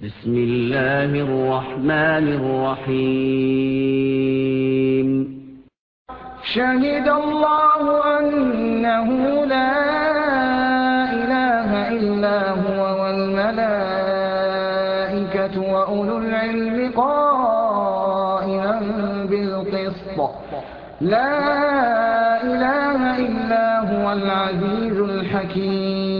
بسم الله الرحمن الرحيم. شهد الله أنه لا إله إلا هو والملائكة وأولو العلم قائما بالقسط. لا إله إلا هو العزيز الحكيم.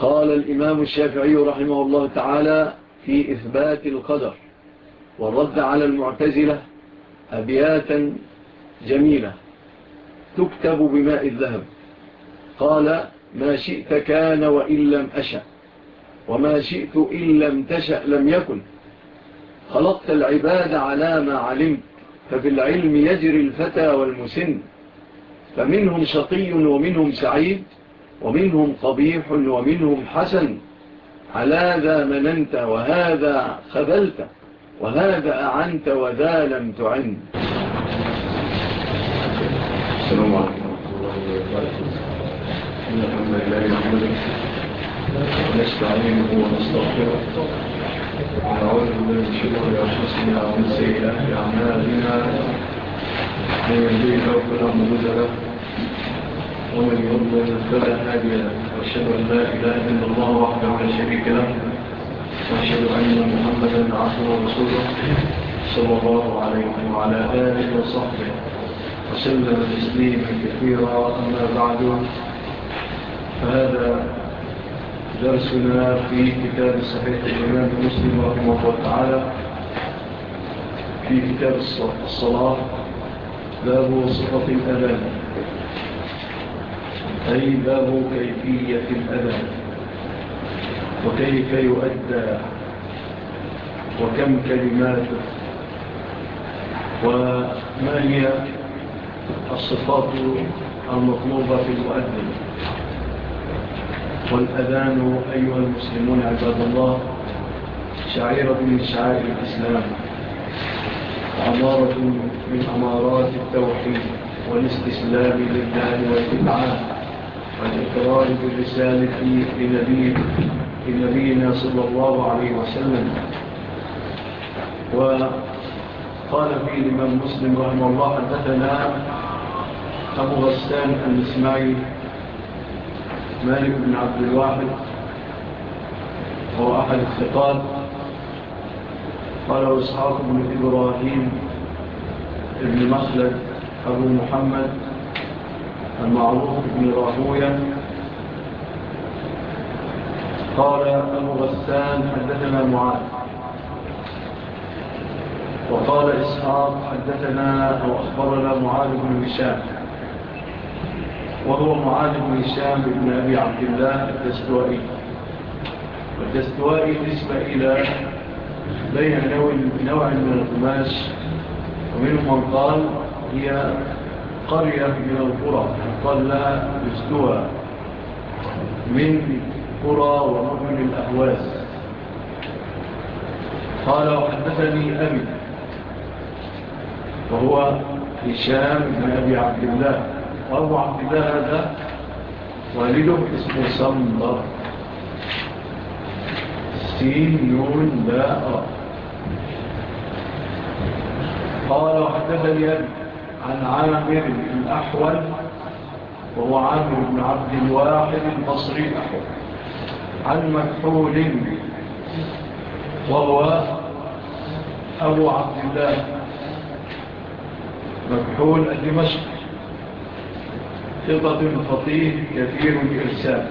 قال الإمام الشافعي رحمه الله تعالى في إثبات القدر والرد على المعتزلة أبياتا جميلة تكتب بماء الذهب. قال ما شئت كان وإن لم أشأ وما شئت إن لم تشأ لم يكن. خلقت العباد على ما علمت ففي العلم يجري الفتى والمسن. فمنهم شقي ومنهم سعيد ومنهم قبيح ومنهم حسن على ذا مننت وهذا خذلت وهذا أعنت وذا لم تعن السلام عليكم. إن الحمد لله يحمدك ونستعينه ونستغفره. ونعوذ بالله من شرور أنفسنا ومن سيئات أعمالنا. من يهديه الله فلا ومن يضلل فلا هادي له وأشهد أن لا إله إلا الله وحده لا شريك له وأشهد أن محمدا عبده ورسوله صلى الله عليه وعلى آله وصحبه وسلم تسليما كثيرا. أما بعد فهذا درسنا في كتاب صحيح الإمام مسلم رحمه الله تعالى في كتاب الصلاة باب صفة الأذان. أي باب كيفية الأذى؟ وكيف يؤدى؟ وكم كلماته وما هي الصفات المطلوبة في المؤذن؟ والأذان أيها المسلمون عباد الله شعيرة من شعائر الإسلام عمارة من أمارات التوحيد والاستسلام لله والإبعاد والإقرار برسالة لنبيه لنبينا صلى الله عليه وسلم. وقال فيه لمن مسلم رحمه الله حدثنا أبو غسان المسمعي مالك بن عبد الواحد هو أحد الثقات قال إسحاق بن إبراهيم بن مخلد أبو محمد المعروف بن رهويا قال أبو غسان حدثنا معاذ. وقال إسحاق حدثنا أو أخبرنا معاذ بن هشام. وهو معاذ بن هشام بن أبي عبد الله الدستوائي. والدستوائي نسبة إلى بين نوع من القماش ومنهم من قال هي قرية من القرى قال لها استوى من قرى ومدن الأهواز. قال وحدثني أبي وهو هشام بن أبي عبد الله. وأبو عبد الله هذا والده اسمه صندر سين نون لا قال وحدثني أبي عن عامر بن وهو عامر بن عبد الواحد المصري الأحول عن مكحول وهو أبو عبد الله مكحول الدمشق ثقة فطيه كثير الإرسال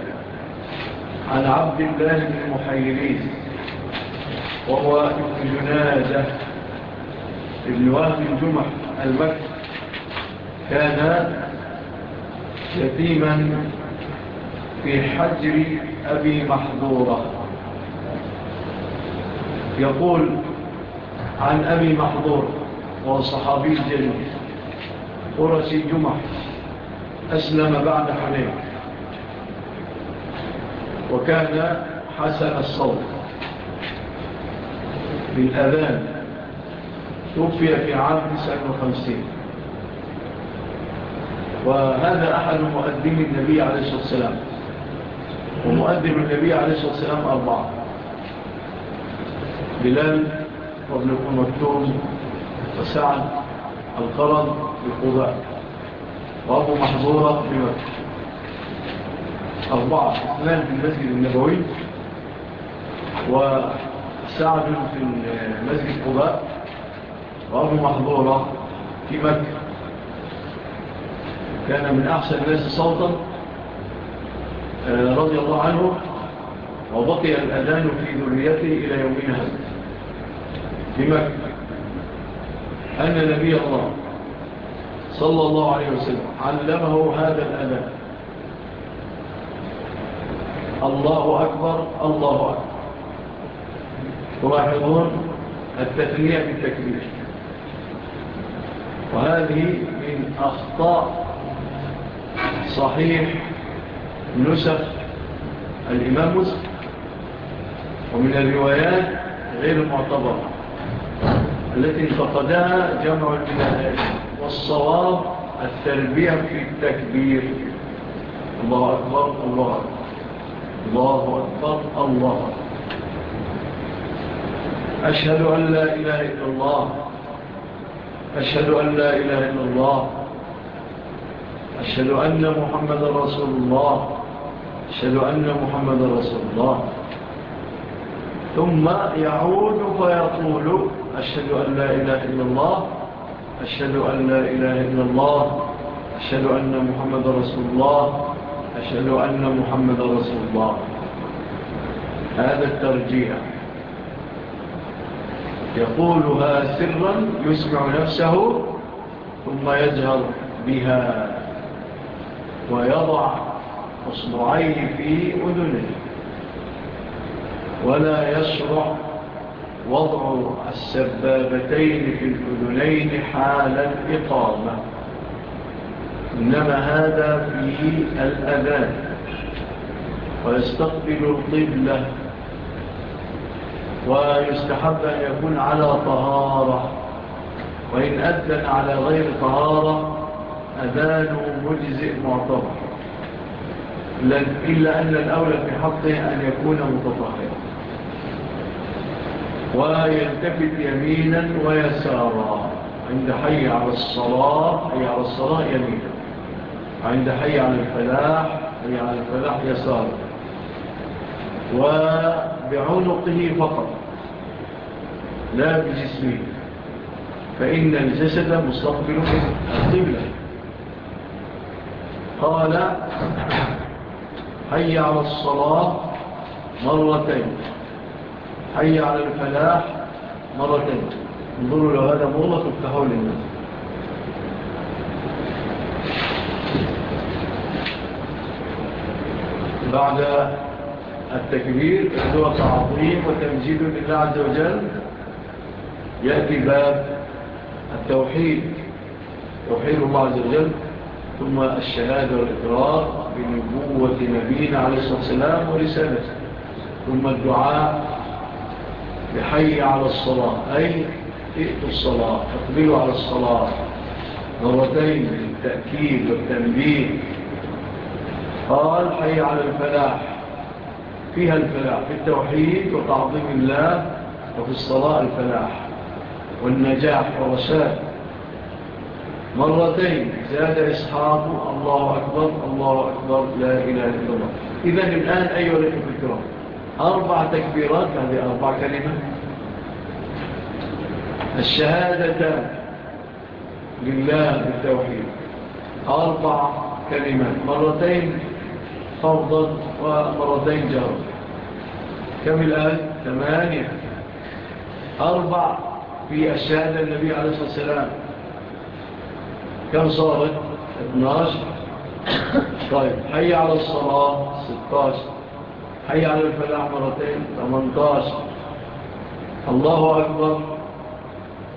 عن عبد الله بن محيرين وهو ابن جنازة ابن وهب الجمح المكتب كان يتيما في حجر أبي محظورة يقول عن أبي محظور وهو صحابي جليل قرسي جمع أسلم بعد حنين. وكان حسن الصوت. بالأذان توفي في عام 59 وهذا أحد مؤدم النبي عليه الصلاة والسلام. ومؤدم النبي عليه الصلاة والسلام أربعة. بلال وابن مكتوم وسعد القرض بقضاء وأبو محظورة بمكة أربعة. اثنان في المسجد النبوي. وسعد في المسجد قضاء وأبو محظورة في مكة. كان من أحسن الناس صوتا آه، رضي الله عنه وبقي الأذان في ذريته إلى يومنا هذا. لما أن نبي الله صلى الله عليه وسلم علمه هذا الأذان. الله أكبر الله أكبر. تلاحظون التثنية بالتكبير. وهذه من أخطاء صحيح نسخ الإمام مسلم. ومن الروايات غير المعتبرة التي فقدها جمع البلاد والصواب التربية في التكبير. الله أكبر الله أكبر الله أكبر الله أشهد أن لا إله إلا الله أشهد أن لا إله إلا الله أشهد أن محمد رسول الله. أشهد أن محمد رسول الله. ثم يعود فيقول أشهد أن لا إله إلا الله. أشهد أن لا إله إلا الله. أشهد أن محمد رسول الله. أشهد أن محمد رسول الله. هذا الترجيع. يقولها سرا يسمع نفسه ثم يجهر بها. ويضع أصبعيه في أذنه ولا يسرع وضع السبابتين في الأذنين حال الإقامة إنما هذا فيه الأذان ويستقبل القبلة ويستحب أن يكون على طهارة وإن أدن على غير طهارة أذان مجزئ معتبر. إلا أن الأولى في حقه أن يكون متطهر ويلتفت يمينا ويسارا. عند حي على الصلاة حي على الصلاة يمينا. عند حي على الفلاح حي على الفلاح يسارا. وبعنقه فقط. لا بجسمه. فإن الجسد مستقبل القبلة. قال حي على الصلاة مرتين. حي على الفلاح مرتين. انظروا لو هذا مغلق للناس بعد التكبير هو تعظيم وتمجيد لله عز وجل. يأتي باب التوحيد. توحيد الله عز وجل. ثم الشهادة والإقرار بنبوة نبينا عليه الصلاة والسلام ورسالته. ثم الدعاء بحي على الصلاة أي ائتوا الصلاة اقبلوا على الصلاة. مرتين للتأكيد والتنبيه. قال حي على الفلاح. فيها الفلاح في التوحيد وتعظيم الله وفي الصلاة الفلاح والنجاح ورشاد مرتين. زاد إسحاق الله أكبر الله أكبر لا إله إلا الله. إذا الآن أيها الأخوة الكرام أربع تكبيرات هذه أربع كلمات الشهادة لله بالتوحيد. أربع كلمات. مرتين فرضا ومرتين جهرا كم الآن؟ ثمانية. أربع في الشهادة النبي عليه الصلاة والسلام. كم صارت 12 طيب حي على الصلاة 16 حي على الفلاح مرتين 18 الله أكبر.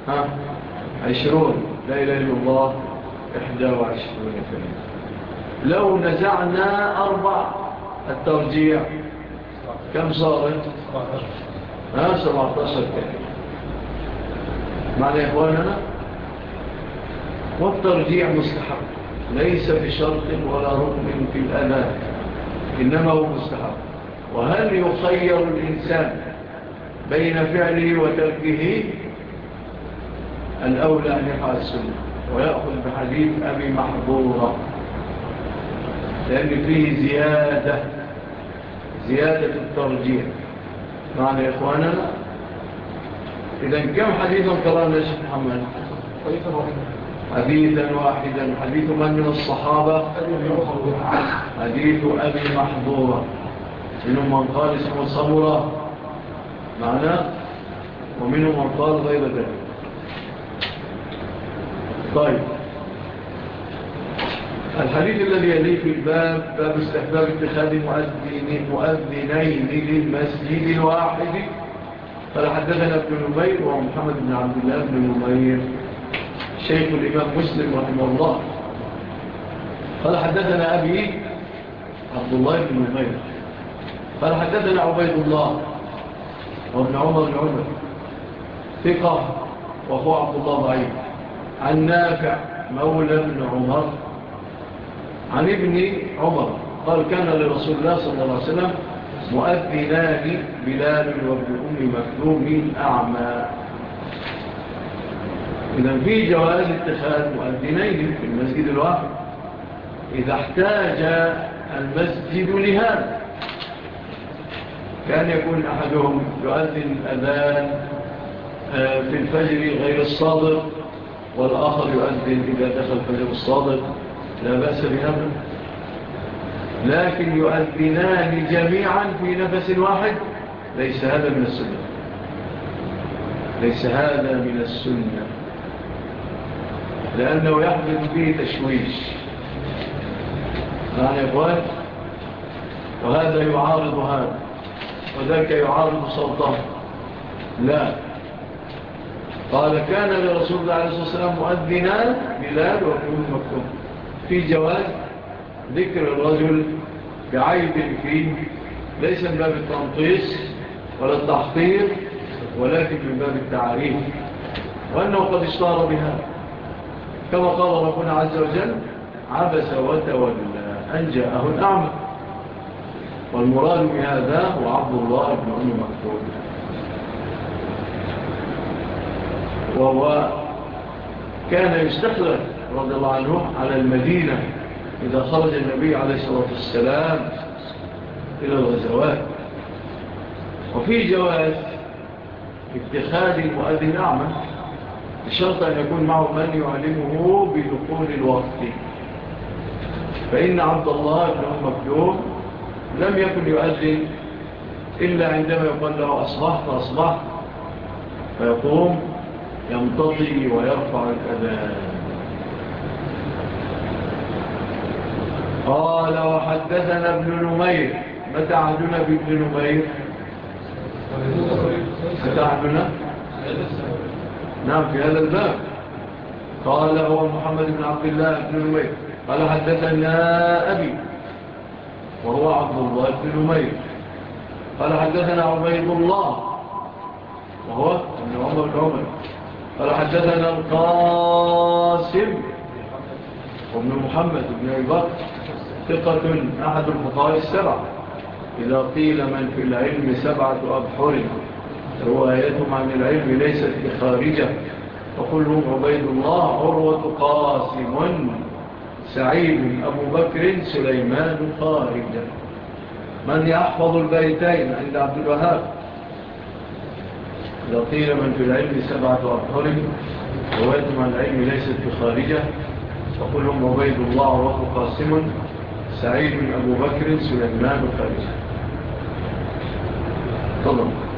ها؟ 20 لا إله إلا الله 21 لو نزعنا أربع. الترجيع. كم صارت ها؟ 17 معنى إخواننا؟ والترجيع مستحب. ليس بشرط ولا رقم في الأمان إنما هو مستحب. وهل يخير الإنسان بين فعله وتركه؟ الأولى أن يفعل السنة ويأخذ بحديث أبي محظورة لأن فيه زيادة زيادة الترجيع. معنى يا إخواننا؟ إذن كم حديثا قرأنا يا شيخ محمد؟ طيب حديثا واحدا حديث من من الصحابة؟ حديث أبي محضورة منهم من قال اسمه صبرة معنا ومنهم من قال غير ذلك. طيب. الحديث الذي يليه في الباب باب استحباب اتخاذ مؤذنين مؤذنين للمسجد الواحد. فلحدثنا ابن نمير ومحمد بن عبد الله بن نمير. شيخ الإمام مسلم رحمه الله. قال حدثنا أبي عبد الله بن نمير قال حدثنا عبيد الله وابن عمر بن عمر. ثقة وهو عبد الله ضعيف. عن نافع مولى بن عمر. عن ابن عمر. قال كان لرسول الله صلى الله عليه وسلم مؤذنان بلال وابن أم مكتوم أعمى. إذا في جواز اتخاذ مؤذنين في المسجد الواحد. إذا احتاج المسجد لهذا. كان يكون أحدهم يؤذن أذان آه، في الفجر غير الصادق والآخر يؤذن إذا دخل الفجر الصادق. لا بأس بهذا. لكن يؤذنان جميعا في نفس واحد. ليس هذا من السنة. ليس هذا من السنة. لأنه يحدث فيه تشويش. نعم معنى إخوان وهذا يعارض هذا وذلك يعارض صوته. لا. قال كان لرسول الله عليه الصلاة والسلام مؤذنا بلاد وكل مكتوب في جواز ذكر الرجل بعيب فيه ليس من باب التنطيس ولا التحقير ولكن من باب التعريف وأنه قد اشتار بهذا. كما قال ربنا عز وجل عبس وتولى أن جاءه الأعمى والمراد بهذا هو عبد الله بن أم مكتوب وهو كان يستخلف رضي الله عنه على المدينة إذا خرج النبي عليه الصلاة والسلام إلى الغزوات. وفي جواز اتخاذ المؤذن أعمى. الشرط أن يكون معه من يعلمه بدخول الوقت. فإن عبد الله بن مكتوب لم يكن يؤذن إلا عندما يقول له أصبحت أصبحت فيقوم يمتطي ويرفع الأذان. قال وحدثنا ابن نمير. متى عهدنا بابن نمير؟ متى عهدنا نعم في هذا الباب. قال هو محمد بن عبد الله بن نمير. قال حدثنا أبي وهو عبد الله بن نمير. قال حدثنا عبيد الله وهو ابن عمر عمر. قال حدثنا القاسم وابن محمد بن عباد ثقة أحد الفقهاء السبعة. إذا قيل من في العلم سبعة أبحر. روايتهم عن العلم ليست بخارجة. فقلهم عبيد الله عروة قاسم سعيد أبو بكر سليمان خارجة. من يحفظ البيتين؟ عند عبد الوهاب. لطيل من في العلم سبعة أبهر روايتهم عن العلم ليست بخارجة. فقلهم عبيد الله عروة قاسم سعيد أبو بكر سليمان خارجة. تضمت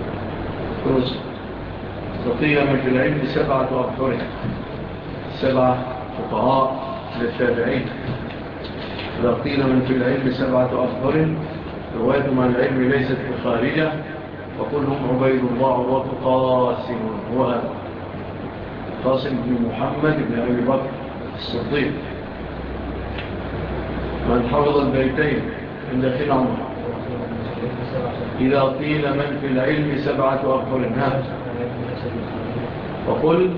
روز بقي من العلم سبعة أبحر سبعة فقهاء للتابعين لقيل من في العلم سبعة أبحر رواية من العلم ليست بخارجة وكلهم عبيد الله وقاسم هو قاسم بن محمد بن أبي بكر الصديق من حفظ البيتين عند خلال عمر إذا قيل من في العلم سبعة أقول الناس. وقل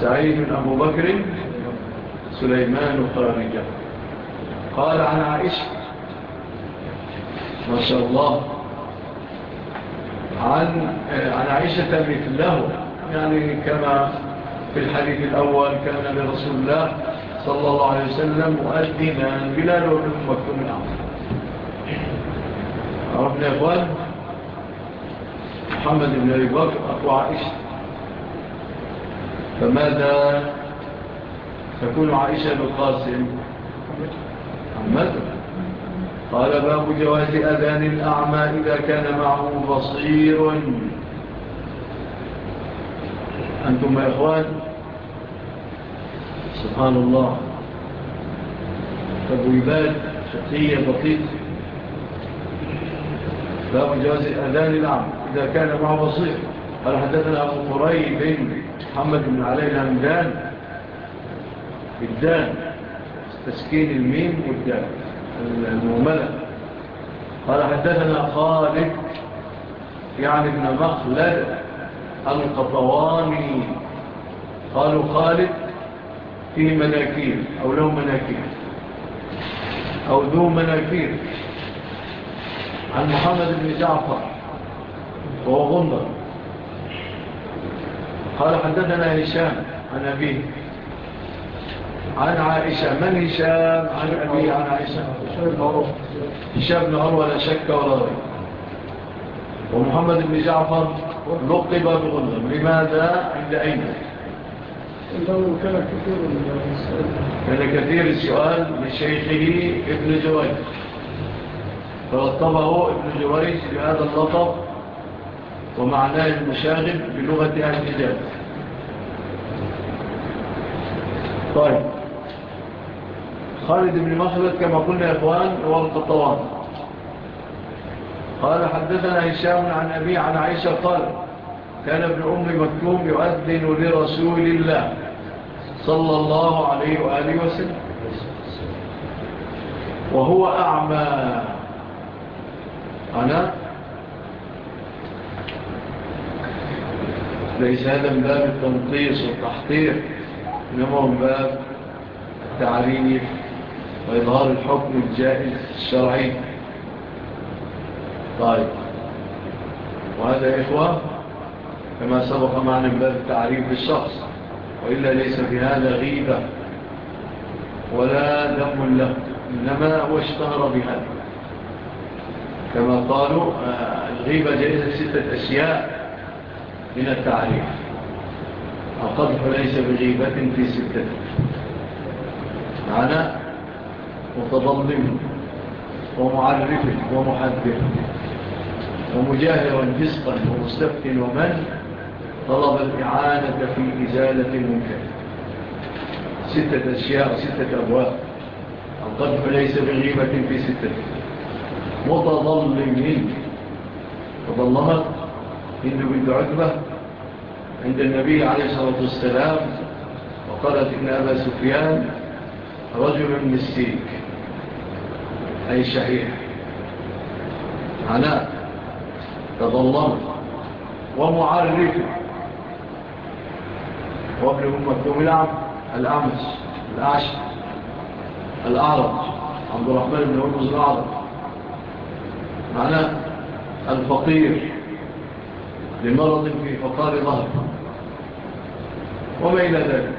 سعيد أبو بكر سليمان خارجة قال عن عائشة. ما شاء الله. عن, عن عائشة مثله. يعني كما في الحديث الأول كان لرسول الله صلى الله عليه وسلم مؤذنا بلال لون مكتوم العمر عرفنا يا اخوان محمد بن أبي بكر أخو عائشة فماذا تكون عائشة بالقاسم عمته قال باب جواز أذان الأعمى إذا كان معه بصير. أنتم يا إخوان سبحان الله. تبويبات شخصية بطيئة باب جواز الأذان العام إذا كان معه بصير. قال حدثنا أبو قريب محمد بن علي الهمدان. الدان تسكين الميم والدان المهملة قال حدثنا خالد. يعني ابن مخلد. القطواني. قالوا خالد فيه مناكير أو له مناكير. أو ذو مناكير. عن محمد بن جعفر وهو غندر. قال حدثنا هشام عن أبيه. عن عائشة من هشام؟ عن أبيه عن عائشة. هشام بن عروة لا شك ولا ريب. ومحمد بن جعفر لقب بغندر. لماذا؟ عند أين؟ كان كثير السؤال. لشيخه ابن جوائد فلطبه ابن جواريس بهذا اللطب ومعناه المشاغب بلغة أهل الجاب طيب. خالد بن مخلد كما قلنا يا إخوان هو القطوان قال حدثنا هشام عن أبي عن عائشة قال كان ابن أم مكتوم يؤذن لرسول الله صلى الله عليه وآله وسلم وهو أعمى. أنا ليس هذا من باب التنقيص والتحقيق إنما من باب التعريف وإظهار الحكم الجائز الشرعي. طيب. وهذا يا إخوة كما سبق معنا من باب التعريف بالشخص وإلا ليس في هذا غيبة ولا دم له إنما هو اشتهر بهذا. كما قالوا آه، الغيبة جائزة ستة أشياء من التعريف. القذف ليس بغيبة في ستة. معنى متضمن ومعرف ومحذر ومجاهر وفسقا ومستفت ومن طلب الإعانة في إزالة المنكر. ستة أشياء ستة أبواب. القذف ليس بغيبة في ستة. متظلم تظلمت هند بنت عتبة عند النبي عليه الصلاة والسلام وقالت إن أبا سفيان رجل مستيك أي شحيح. عناء تظلمت ومعارفه وابن أمكم العب الأعمش الأعشق الأعرج عبد الرحمن بن عبد الأعرج. معنى الفقير لمرض في فقار ظهر وما إلى ذلك؟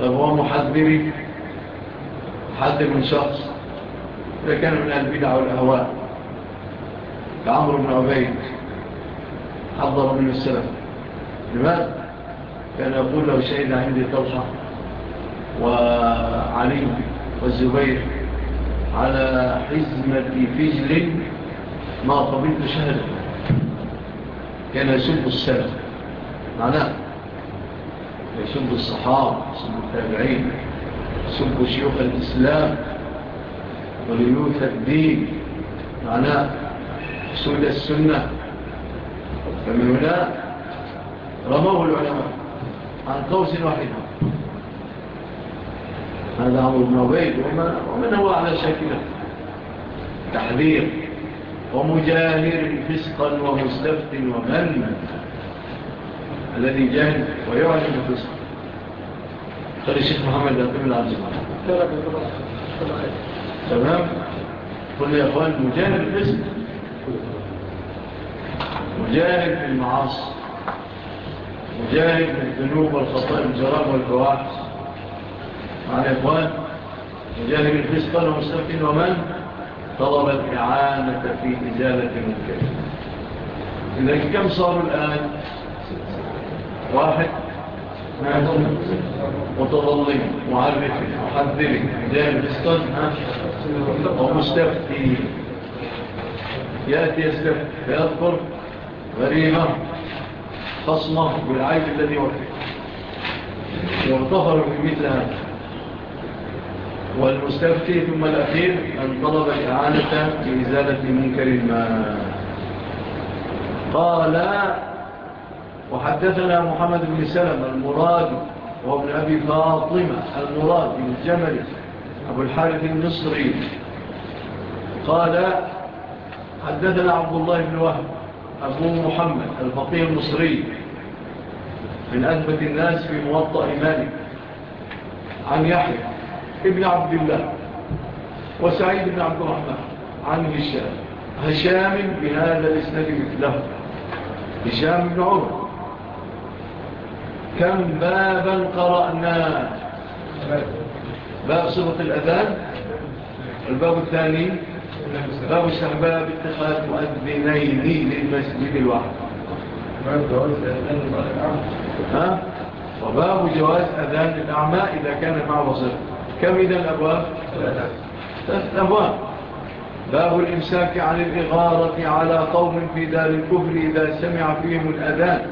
طيب، فهو محذري حد من شخص إذا كان من البدع والأهواء كعمر بن عبيد حضر من السلف. لماذا؟ كان يقول لو شهد عندي طلحة وعلي والزبير على حزمة فجل ما قبلت شهر كان يسب السلف معناه يسب الصحابة يسب التابعين يسب شيوخ الإسلام وليوث الدين. معناه حصول السنة. فمن هنا رموه العلماء. عن قوس واحد. هذا عمر بن عبيد ومن هو على شكله؟ تحذير. ومجاهر فسقا ومستفت ومن الذي جاهد ويعلم فسقا طيب قال الشيخ محمد لأقيم العظيم تمام؟ قل يا أخوان مجاهر الفسق. مجاهر في المعاصي. مجاهر في الذنوب والخطأ الجرام والفواحش معنا يا أخوان مجاهر الفسقا ومستفت ومن طلب الإعانة في إزالة المنكر إذن كم صار الآن؟ واحد. متظلم معرف محذر جانب أو مستفتي يأتي يستفتي. فيذكر غريمة خصمة بالعيب الذي وفيه واغتفر في مثل هذا. والمستفتي ثم الأخير أن طلب الإعانة لإزالة منكر ما قال وحدثنا محمد بن سلم المراد وابن أبي فاطمة المراد بن الجمل أبو الحارث المصري. قال حدثنا عبد الله بن وهب أبو محمد الفقيه المصري من أثبت الناس في موطأ مالك. عن يحيى ابن عبد الله وسعيد بن عبد الرحمن عن هشام. هشام بهذا الإسناد مثله. هشام بن عمر. كم بابا قرأنا. باب صفة الأذان. الباب الثاني. باب استحباب اتخاذ مؤذنين للمسجد الواحد. ها؟ وباب جواز أذان الأعمى إذا كان مع بصير كم إذا الأبواب؟ ثلاثة أبواب باب الإمساك عن الإغارة على قوم في دار الكفر إذا سمع فيهم الأذان.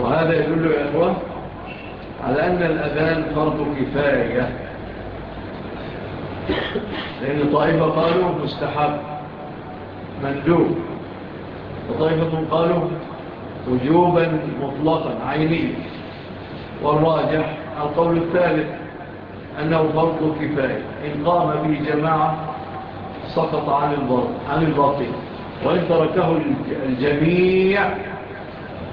وهذا يدل يا أخوة على أن الأذان فرض كفاية. لأن طائفة قالوا مستحب مندوب. وطائفة قالوا وجوبا مطلقا عينيا والراجح القول الثالث أنه فرض كفاية. إن قام به جماعة سقط عن الباطل وإن تركه الجميع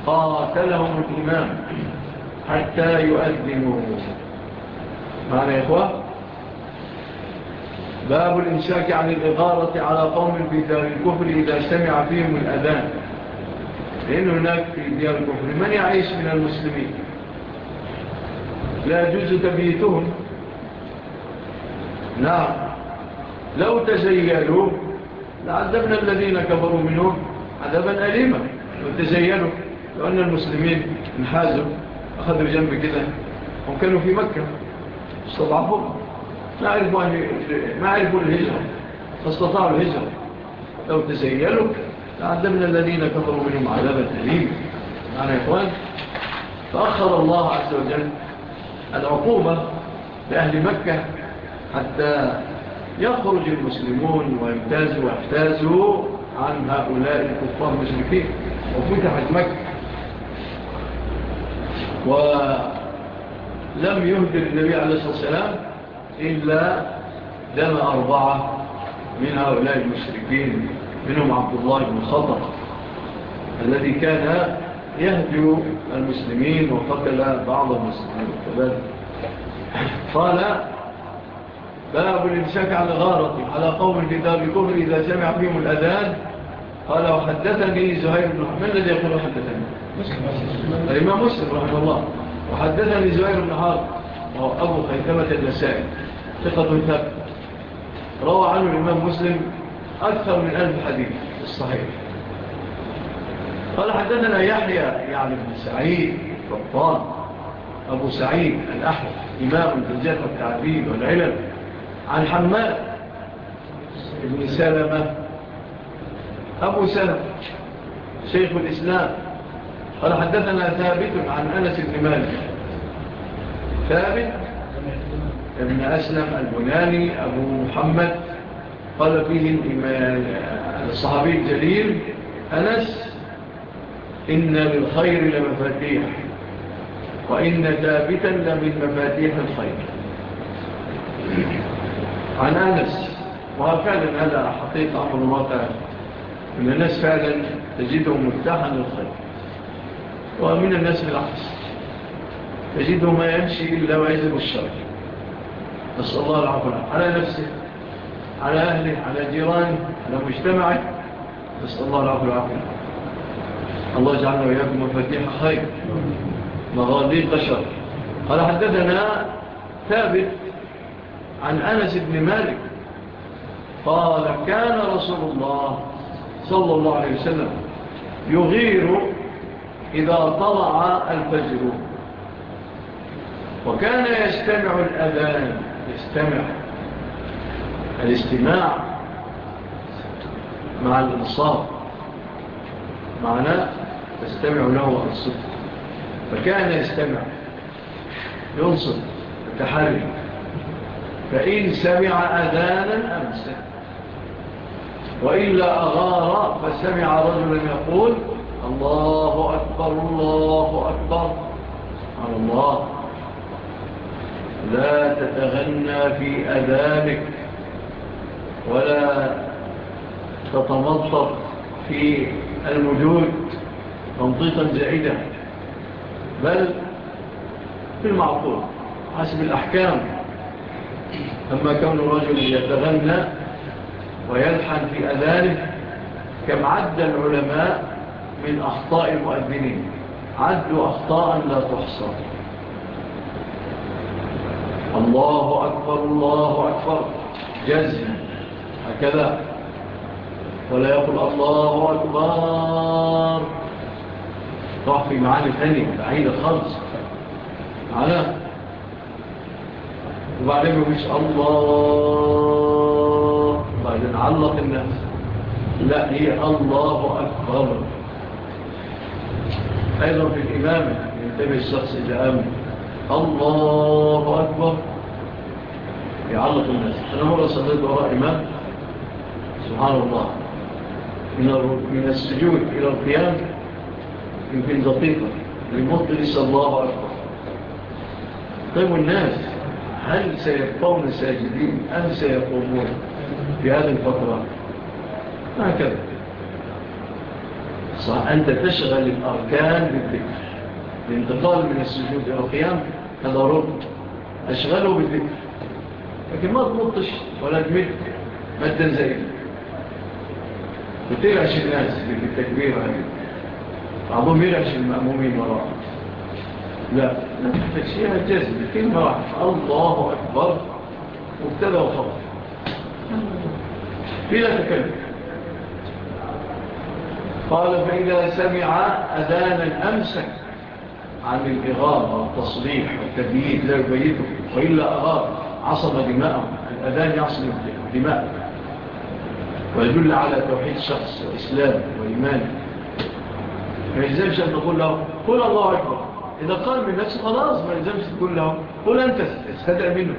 قاتلهم الإمام حتى يؤذنوا معنى يا إخوة؟ باب الإنشاك عن الإغارة على قوم في دار الكفر إذا سمع فيهم الأذان. لأن هناك في دار الكفر من يعيش من المسلمين؟ لا يجوز تبيتهم. نعم. لو تزيلوا لعذبنا الذين كفروا منهم عذابا أليما. وتزيلوا لو أن المسلمين انحازوا أخذوا جنب كده هم كانوا في مكة. استضعفوا ما عرفوا, ما عرفوا الهجرة. فاستطاعوا الهجرة. لو تزيلوا لعذبنا الذين كفروا منهم عذابا أليما. معنا يا إخوان؟ فأخر الله عز وجل العقوبة لأهل مكة حتى يخرج المسلمون ويمتازوا ويحتازوا عن هؤلاء الكفار المشركين. وفتحت مكة. ولم يهدر النبي عليه الصلاة والسلام إلا دم أربعة من هؤلاء المشركين منهم عبد الله بن خطر الذي كان يهدي المسلمين وقتل بعض المسلمين كذلك. قال باب الإمساك على غارة على قوم الكتاب كفر إذا سمع فيهم الأذان. قال وحدثني زهير بن من الذي يقول حدثني. الإمام مسلم رحمه الله. وحدثني زهير بن حارث وهو أبو خيثمة النسائي ثقة ثابت روى عنه الإمام مسلم أكثر من ألف حديث الصحيح. قال حدثنا يحيى يعني بن سعيد قطان أبو سعيد الأحد إمام الجزاف والتعبيد والعلم عن حمام ابن سلمة أبو سلمة شيخ الإسلام قال حدثنا ثابت عن أنس بن مالك. ثابت ابن أسلم البناني أبو محمد قال فيه الصحابي الجليل أنس إن للخير لمفاتيح وإن ثابتا لمن مفاتيح الخير. عن أنس وفعلا هذا حقيقة أحمد الواقع أن الناس فعلا تجده مفتاحا للخير. ومن الناس بالعكس تجده ما يمشي إلا ويجب الشر نسأل الله العفو على نفسه على أهله على جيرانه على مجتمعه. نسأل الله العفو العفو الله يجعلنا وإياكم مفاتيح خير مغاديق شر قال حدثنا ثابت عن أنس بن مالك قال كان رسول الله صلى الله عليه وسلم يغير إذا طلع الفجر. وكان يستمع الأذان يستمع الاستماع مع الإنصار معناه استمع له وأنصد فكأن يستمع ينصت التحرك فإن سمع أذانا أمسا وإلا أغار فسمع رجلا يقول الله أكبر الله أكبر. على الله. لا تتغنى في أذانك ولا تتمطر في الوجود تنطيطا زائدا بل بالمعقول حسب الأحكام. أما كون رجل يتغنى ويلحن في أذانه كم عد العلماء من أخطاء المؤذنين. عدوا أخطاء لا تحصى. الله أكبر الله أكبر. جزم. هكذا. ولا يقول الله أكبر. طرح في معاني ثانية بعيدة خالص على وبعدين مفيش الله. وبعدين علق الناس. لا هي الله أكبر. أيضا في الإمامة ينتبه الشخص إلى أمن الله أكبر. يعلق الناس. أنا مرة صديت وراء إمام. سبحان الله. من السجود إلى القيام يمكن دقيقة للموت لسه الله أكبر. طيب الناس هل سيبقون ساجدين أم سيقومون في هذه الفترة؟ هكذا. صح أنت تشغل الأركان بالذكر. الانتقال من السجود إلى القيام هذا رب أشغله بالذكر. لكن ما تمطش ولا تمد. مدا زيدا بتلعش الناس في بالتكبير بعضهم يرعش المأمومين وراءه لا ما تحتاج فيها الجزم الكلمة الله أكبر مبتدى وخبر بلا تكلم قال فإذا سمع أذانا أمسك عن الإغارة والتصريح والتبييد لا يبيته وإلا أغار عصب دماءه الأذان يعصب دماءه ويدل على توحيد شخص وإسلام وإيمان ما يلزمش أن نقول له قل الله أكبر. إذا قال من نفسه خلاص ما يلزمش تقول له قل أنت استدعي منه.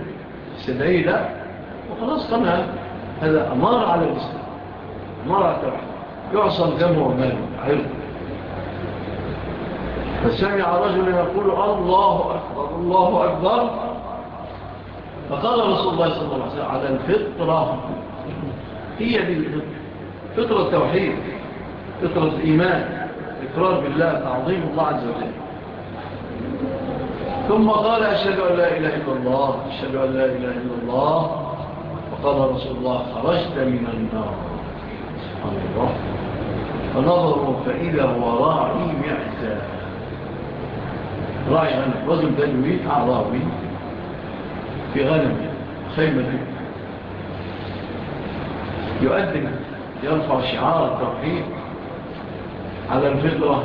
استدعي لا وخلاص قال هذا أمار على الإسلام. أمار على التوحيد. يعصر دمه وماله عرضه فسمع رجل يقول الله أكبر الله أكبر. فقال رسول الله صلى الله عليه وسلم على الفطرة. هي دي فطرة توحيد فطرة إيمان إقرار بالله تعظيم الله عز وجل. ثم قال أشهد أن لا إله إلا الله أشهد أن لا إله إلا الله. وقال رسول الله خرجت من النار. سبحان الله. فنظروا فإذا هو راعي معزة. راعي غنم رجل دلوي أعرابي في غنم خيمة. يؤذن يرفع شعار التوحيد. على الفطرة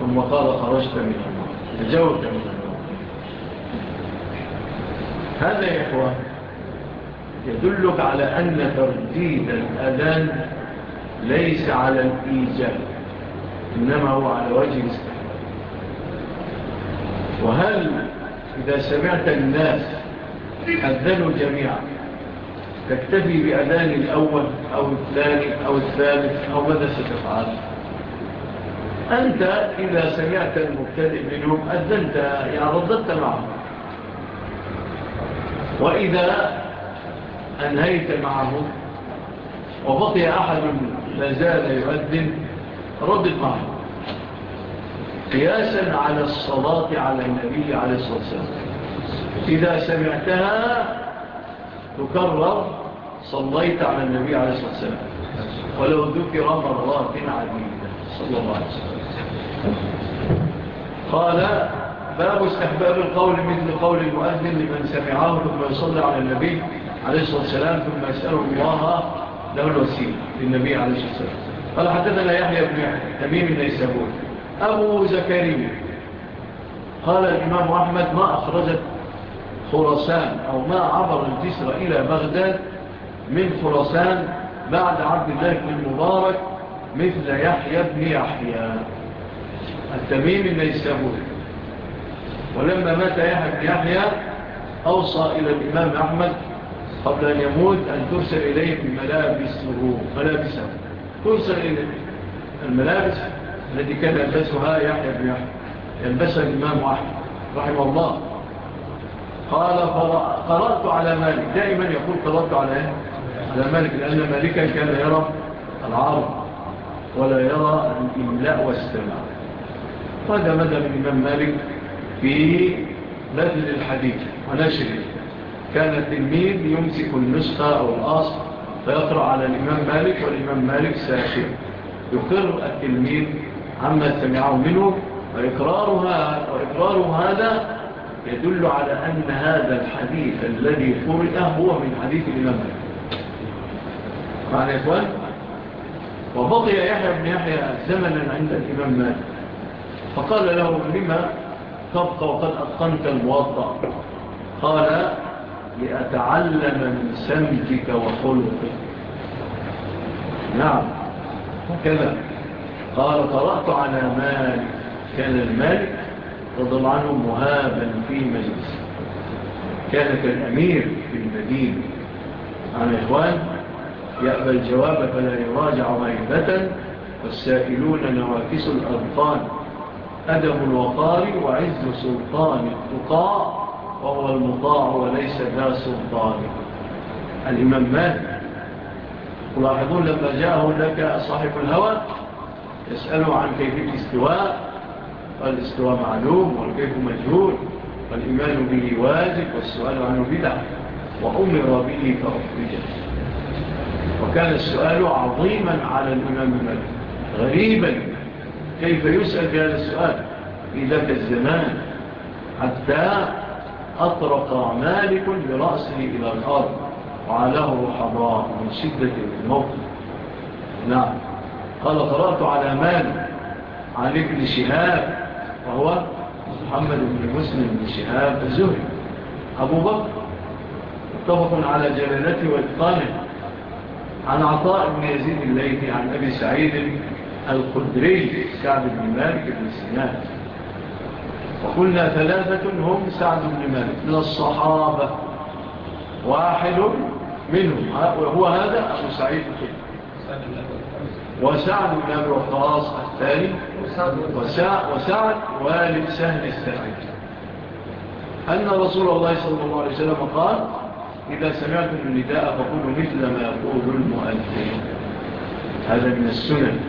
ثم قال خرجت من النار تجاوبت من النار. هذا يا إخوان يدلك على أن ترديد الأذان ليس على الإيجاب إنما هو على وجه الاستحباب وهل إذا سمعت الناس أذنوا جميعا؟ تكتفي بأذان الأول أو الثاني أو الثالث أو ماذا ستفعل؟ أنت إذا سمعت المبتدئ منهم أذنت يعني رددت معه. وإذا أنهيت معه وبقي أحد لزال يؤذن ردد معه. قياسا على الصلاة على النبي عليه الصلاة والسلام. إذا سمعتها تكرر صليت على النبي عليه الصلاة والسلام. ولو ذكر مرات عديدة. صلى الله عليه وسلم. قال باب استحباب القول مثل قول المؤذن لمن سمعه ثم يصلى على النبي عليه الصلاة والسلام ثم يسأل الله له الوسيل للنبي عليه الصلاة والسلام. قال حدثنا يحيى بن تميم النيسابون أبو زكريا. قال الإمام أحمد ما أخرجت خراسان أو ما عبر الجسر إلى بغداد من خراسان بعد عبد الله بن مبارك مثل يحيى بن يحيى. التميم النيسابوري ولما مات يحيى بن يحيى أوصى إلى الإمام أحمد قبل أن يموت أن ترسل إليه بملابسه ملابسه. ترسل إليه. الملابس التي كان يلبسها يحيى بن يحيى. يلبسها الإمام أحمد رحمه الله. قال قرأت على مالك. دائما يقول قرأت على إيه؟ على مالك لأن مالكا كان يرى العرض ولا يرى الإملاء والسماع. هذا مدى من مالك في بذل الحديث. ونشره كان التلميذ يمسك النسخة أو الأصل فيقرأ على الإمام مالك والإمام مالك ساخر يقر التلميذ عما سمعه منه وإقرار هذا يدل على أن هذا الحديث الذي قرئ هو من حديث الإمام معنى إيه يا إخوان؟ وبقي يحيى بن يحيى زمنا عند الإمام مالك. فقال له لما تبقى وقد أتقنت الموضع قال لأتعلم من سمتك وخلقك. نعم. كذا قال طرأت على مالك. كان المالك رضي عنه مهابا في مجلس. كان كالأمير في المدينة. عن إخوان يأبى الجواب فلا يراجع غيبة والسائلون نواكس الأبطان. أدم الوقار وعز سلطان التقاء وهو المطاع وليس ذا سلطان. الإمام مالك. تلاحظون لما جاءه لك صاحب الهوى يسأله عن كيف الاستواء الاستواء معلوم والكيف مجهول والإيمان به واجب والسؤال عنه بدع وأمر به فأخرجه وكان السؤال عظيما على الإمام مالك غريبا كيف يسأل بهذا السؤال؟ في ذاك الزمان حتى أطرق مالك برأسه إلى الأرض وعلاه رحضاء من شدة الموقف نعم. قال قرأت على مالك عن ابن شهاب وهو محمد بن مسلم بن شهاب الزهري. أبو بكر متفق على جلالته وإتقانه عن عطاء بن يزيد الليثي عن أبي سعيد القدري سعد بن مالك بن سنان. وقلنا ثلاثة هم سعد بن مالك. من الصحابة. واحد منهم. وهو هذا أبو سعيد الخدري. وسعد بن أبي وقاص الثاني. وسعد والد سهل السعيد أن رسول الله صلى الله عليه وسلم قال إذا سمعتم النداء فقولوا مثل ما يقول المؤذن. هذا من السنن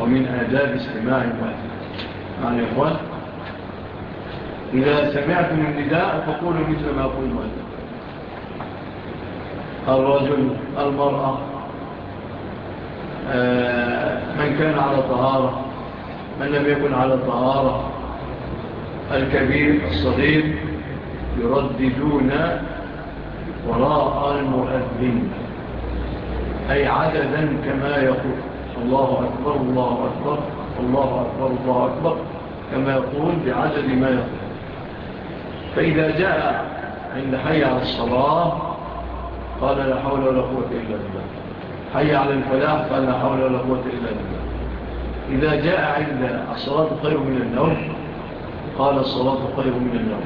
ومن آداب استماع المؤذن. معنى يا إخوان؟ إذا سمعتم النداء فقولوا مثل ما يقول المؤذن. الرجل المرأة آه، من كان على طهارة من لم يكن على طهارة الكبير الصغير يرددون وراء المؤذن أي عددا كما يقول. الله أكبر الله أكبر الله أكبر الله أكبر كما يقول بعدد ما يقول. فإذا جاء عند حي على الصلاة قال لا حول ولا قوة إلا بالله. حي على الفلاح قال لا حول ولا قوة إلا بالله. إذا جاء عند الصلاة خير من النوم قال الصلاة خير من النوم.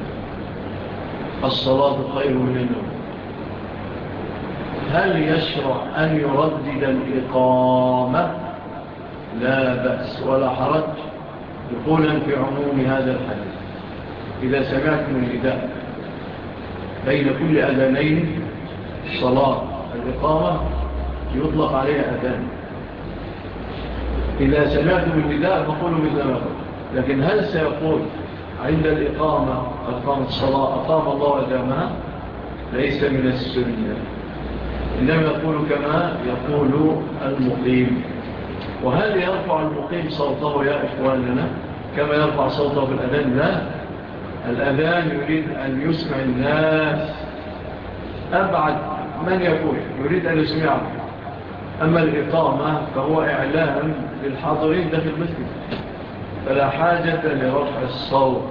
الصلاة خير من النوم. هل يشرع أن يردد الإقامة؟ لا بأس ولا حرج. دخولا في عموم هذا الحديث. إذا سمعتم الهداء بين كل أذانين صلاة الإقامة يطلق عليها أذان. إذا سمعتم النداء فقولوا مثل لكن هل سيقول عند الإقامة أقام الصلاة أقام الله أدامها ليس من السنة. إنما يقول كما يقول المقيم. وهل يرفع المقيم صوته يا إخواننا؟ كما يرفع صوته في الأذان؟ لا. الأذان يريد أن يسمع الناس. أبعد من يقول؟ يريد أن يسمعه. أما الإقامة فهو إعلام للحاضرين داخل المسجد. فلا حاجة لرفع الصوت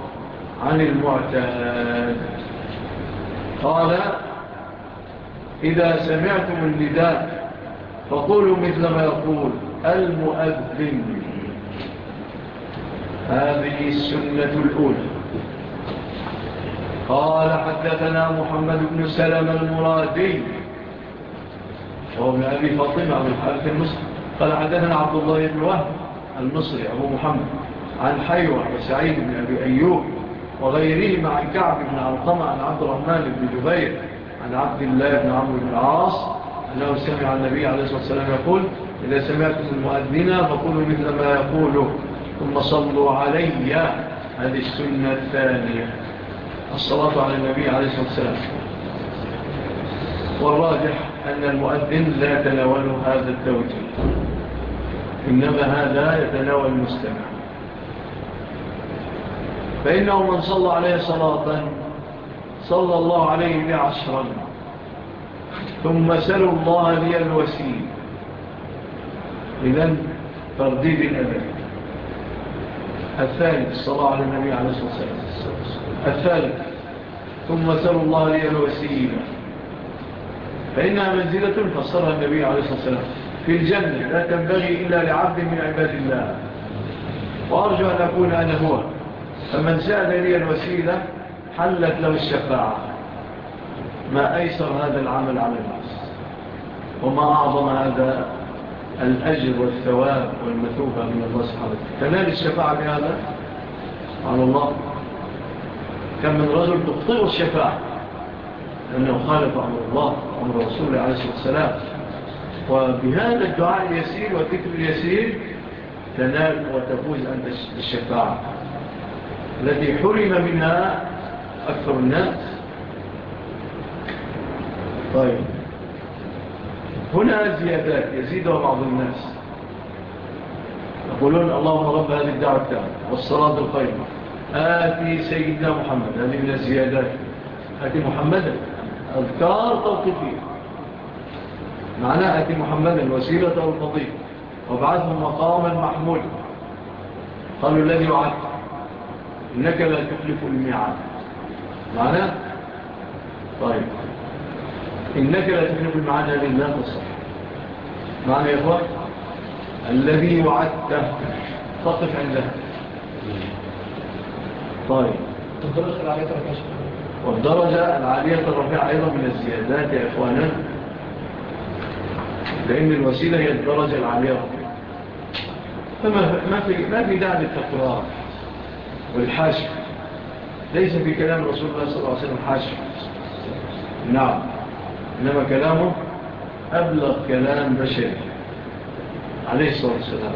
عن المعتاد. قال إذا سمعتم النداء فقولوا مثل ما يقول المؤذن. هذه السنة الأولى. قال حدثنا محمد بن سلم المرادي وهو من أبي فاطمة أبو الحارث المصري. قال حدثنا عبد الله بن وهب المصري أبو محمد عن حيوة وسعيد بن أبي أيوب وغيرهما عن كعب بن عرقمة عن عبد الرحمن بن جبير عن عبد الله بن عمرو بن العاص أنه سمع النبي عليه الصلاة والسلام يقول إذا سمعتم المؤذنة فقولوا مثل ما يقولوا ثم صلوا علي. هذه السنة الثانية. الصلاة على النبي عليه الصلاة والسلام. والراجح أن المؤذن لا يتناول هذا التوجيه. إنما هذا يتناول المستمع. فإنه من صلى عليه صلاة صلى الله عليه بعشرا ثم سلوا الله لي الوسيل إذن ترديد الأذن الثالث الصلاة على النبي عليه الصلاة والسلام. الثالث ثم سلوا الله لي الوسيل فإنها منزلة فسرها النبي عليه الصلاة والسلام في الجنة لا تنبغي إلا لعبد من عباد الله. وأرجو أن أكون أنا هو. فمن سأل لي الوسيلة حلت له الشفاعة. ما أيسر هذا العمل على الناس. وما أعظم هذا الأجر والثواب والمثوبة من الله سبحانه تنال الشفاعة بهذا؟ على الله كم من رجل تقطير الشفاعة. أنه خالف أمر الله أمر رسوله عليه الصلاة والسلام. وبهذا الدعاء اليسير والذكر اليسير تنال وتفوز عند الشفاعة. الذي حرم منها أكثر الناس. طيب. هنا زيادات يزيدها بعض الناس. يقولون اللهم رب هذه الدعوة التامة والصلاة القيمة. آتي سيدنا محمد. هذه من الزيادات. آتي محمدا. أذكار توقفية معناها أتي محمد الوسيلة والقضية وابعثه مقاما محمولا قالوا الذي وعد إنك لا تخلف الميعاد۔ معنى طيب إنك لا تخلف الميعاد هذه الله الصحيح معنى يا إخوة الذي وعدته تقف عنده طيب تدرس العيات الكشف والدرجة العالية الرفيعة أيضا من الزيادات يا إخوانا لأن الوسيلة هي الدرجة العالية. الرفيعة فما في, ما في داعي للتكرار والحاشف. ليس في كلام رسول الله صلى الله عليه وسلم حاشف. نعم. إنما كلامه أبلغ كلام بشري. عليه الصلاة والسلام.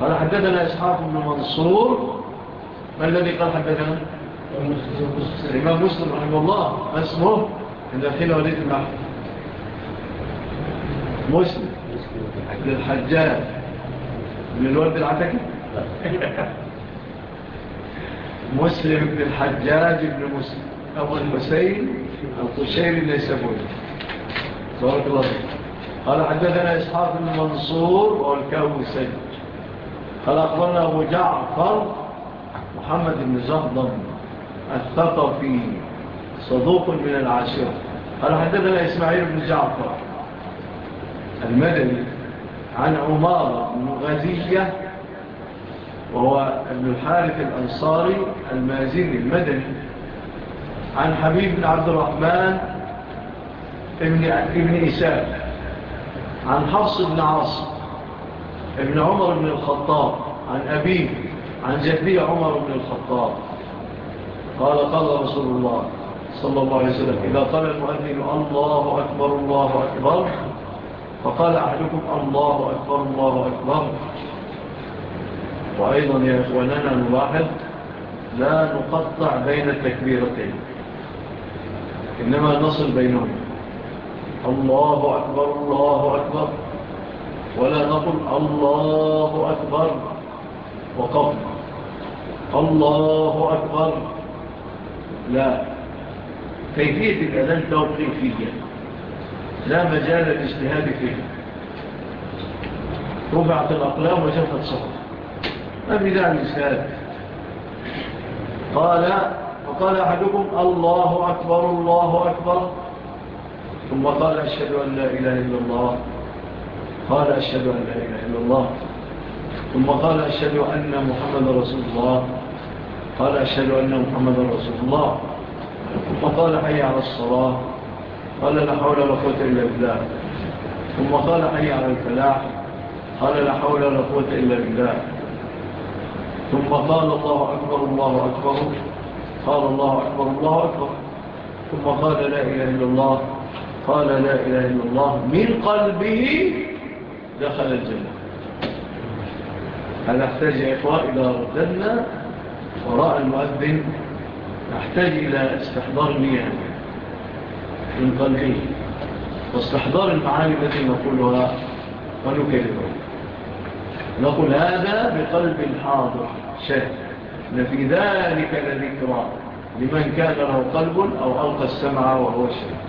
قال حدثنا إسحاق بن منصور. ما الذي قال حدثنا؟ الإمام مسلم رحمه الله اسمه عند الحين وليد بن مسلم. ابن الحجاج. من الولد العتكي مسلم بن الحجاج بن مسلم. أبو المسيل القشير النيسابوري بارك الله قال حدثنا إسحاق بن منصور والكون قال أخبرنا أبو جعفر محمد بن زهضم. الثقفي صدوق من العاشرة قال حدثنا إسماعيل بن جعفر المدني عن عمارة المغازية وهو ابن الحارث الأنصاري المازين المدني عن حبيب بن عبد الرحمن ابن, ابن إساء عن حفص بن عاصم ابن عمر بن الخطاب عن أبيه عن جدي عمر بن الخطاب. قال قال رسول الله صلى الله عليه وسلم إذا قال المؤذن الله أكبر الله أكبر فقال أحدكم الله أكبر الله أكبر. وأيضا يا إخواننا نلاحظ لا نقطع بين التكبيرتين إنما نصل بينهم. الله أكبر الله أكبر. ولا نقول الله أكبر وقف الله أكبر. لا. كيفية الأذان توقيفية لا مجال الاجتهاد فيها. رفعت الأقلام وجفت صفر ما بداع الاجتهاد قال وقال أحدكم الله أكبر الله أكبر. ثم قال أشهد أن لا إله إلا الله. قال أشهد أن لا إله إلا الله. ثم قال أشهد أن محمد رسول الله. قال أشهد أن محمد رسول الله. وقال حي على الصلاة. قال لا حول ولا قوة إلا بالله. ثم قال حي على الفلاح. قال لا حول ولا قوة إلا بالله. ثم قال الله أكبر الله أكبر. قال الله أكبر الله أكبر. ثم قال لا إله إلا الله. قال لا إله إلا الله. من قلبه دخل الجنة. هل أحتاج إخوة إلى ردنا وراء المؤذن نحتاج إلى استحضار مياه من قلبه واستحضار المعاني التي نقولها ونكلمها نقول هذا بقلب الحاضر شاهد لفي ذلك لذكرى لمن كان له قلب أو ألقى السمع وهو شاهد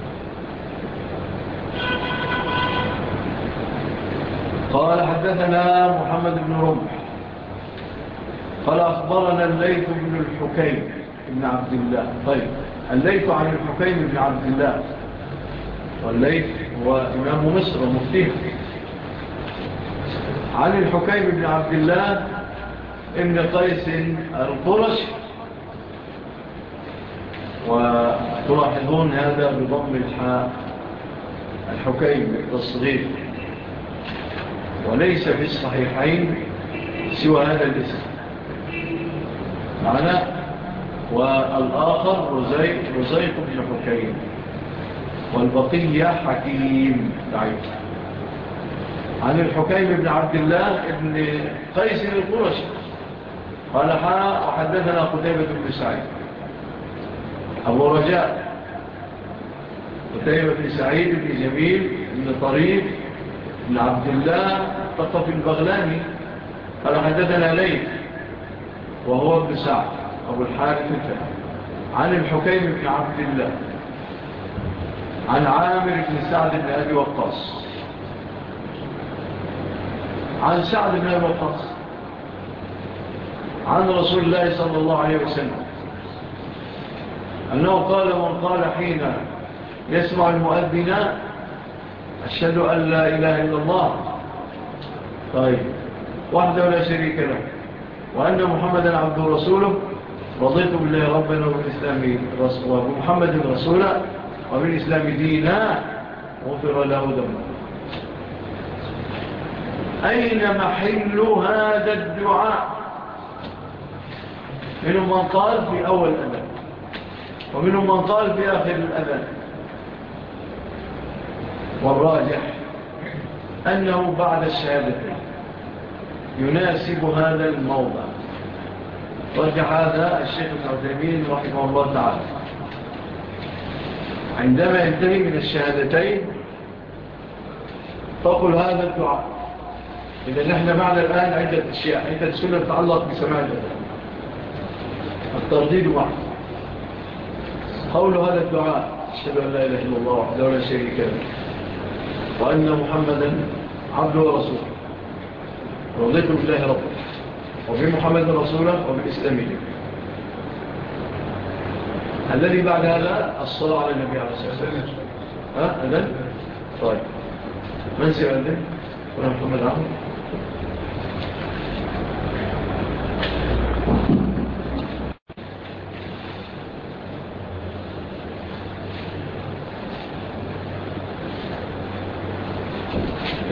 قال حدثنا محمد بن رمح. قال أخبرنا الليث بن الحكيم بن عبد الله. طيب الليث عن الحكيم بن عبد الله. والليث هو إمام مصر ومفتيح عن الحكيم بن عبد الله ابن قيس القرش. وتلاحظون هذا بضم الحاء الحكيم الصغير وليس في الصحيحين سوى هذا الاسم. معنا والآخر رزيق, رزيق بن حكيم والبقية حكيم. دعيت عن الحكيم بن عبد الله بن قيس القرشي قال حدثنا قتيبة بن سعيد. أبو رجاء قتيبة بن سعيد بن جميل بن طريف بن عبد الله قطف البغلاني قال حدثنا ليه وهو ابن سعد أبو الحارث الفهد عن الحكيم بن عبد الله. عن عامر بن سعد بن أبي وقاص. عن سعد بن أبي وقاص. عن رسول الله صلى الله عليه وسلم. أنه قال من قال حين يسمع المؤذن أشهد أن لا إله إلا الله. طيب وحده لا شريك له. وأن محمدا عبده ورسوله. رضيت بالله ربنا وبالإسلام وبمحمد رسولا. وبالإسلام دينا. غفر له دمه. أين محل هذا الدعاء؟ منهم من قال في أول أذان ومنهم من قال في آخر الأذان. والراجح أنه بعد الشهادتين. يناسب هذا الموضع. رجع هذا الشيخ العثمين رحمه الله تعالى. عندما ينتهي من الشهادتين فقل هذا الدعاء. إذا نحن معنا الآن عدة أشياء عدة سنة تتعلق بسماع الدعاء. الترديد معه قول هذا الدعاء أشهد أن لا إله إلا الله وحده ولا شريك له وأن محمدا عبده ورسوله. رضيت بالله ربا وبمحمد رسولا وبالإسلام دينا الذي بعد هذا الصلاة على النبي عليه الصلاة والسلام. ها؟ أذن؟ طيب. من سيعدن؟ قلنا محمد عمر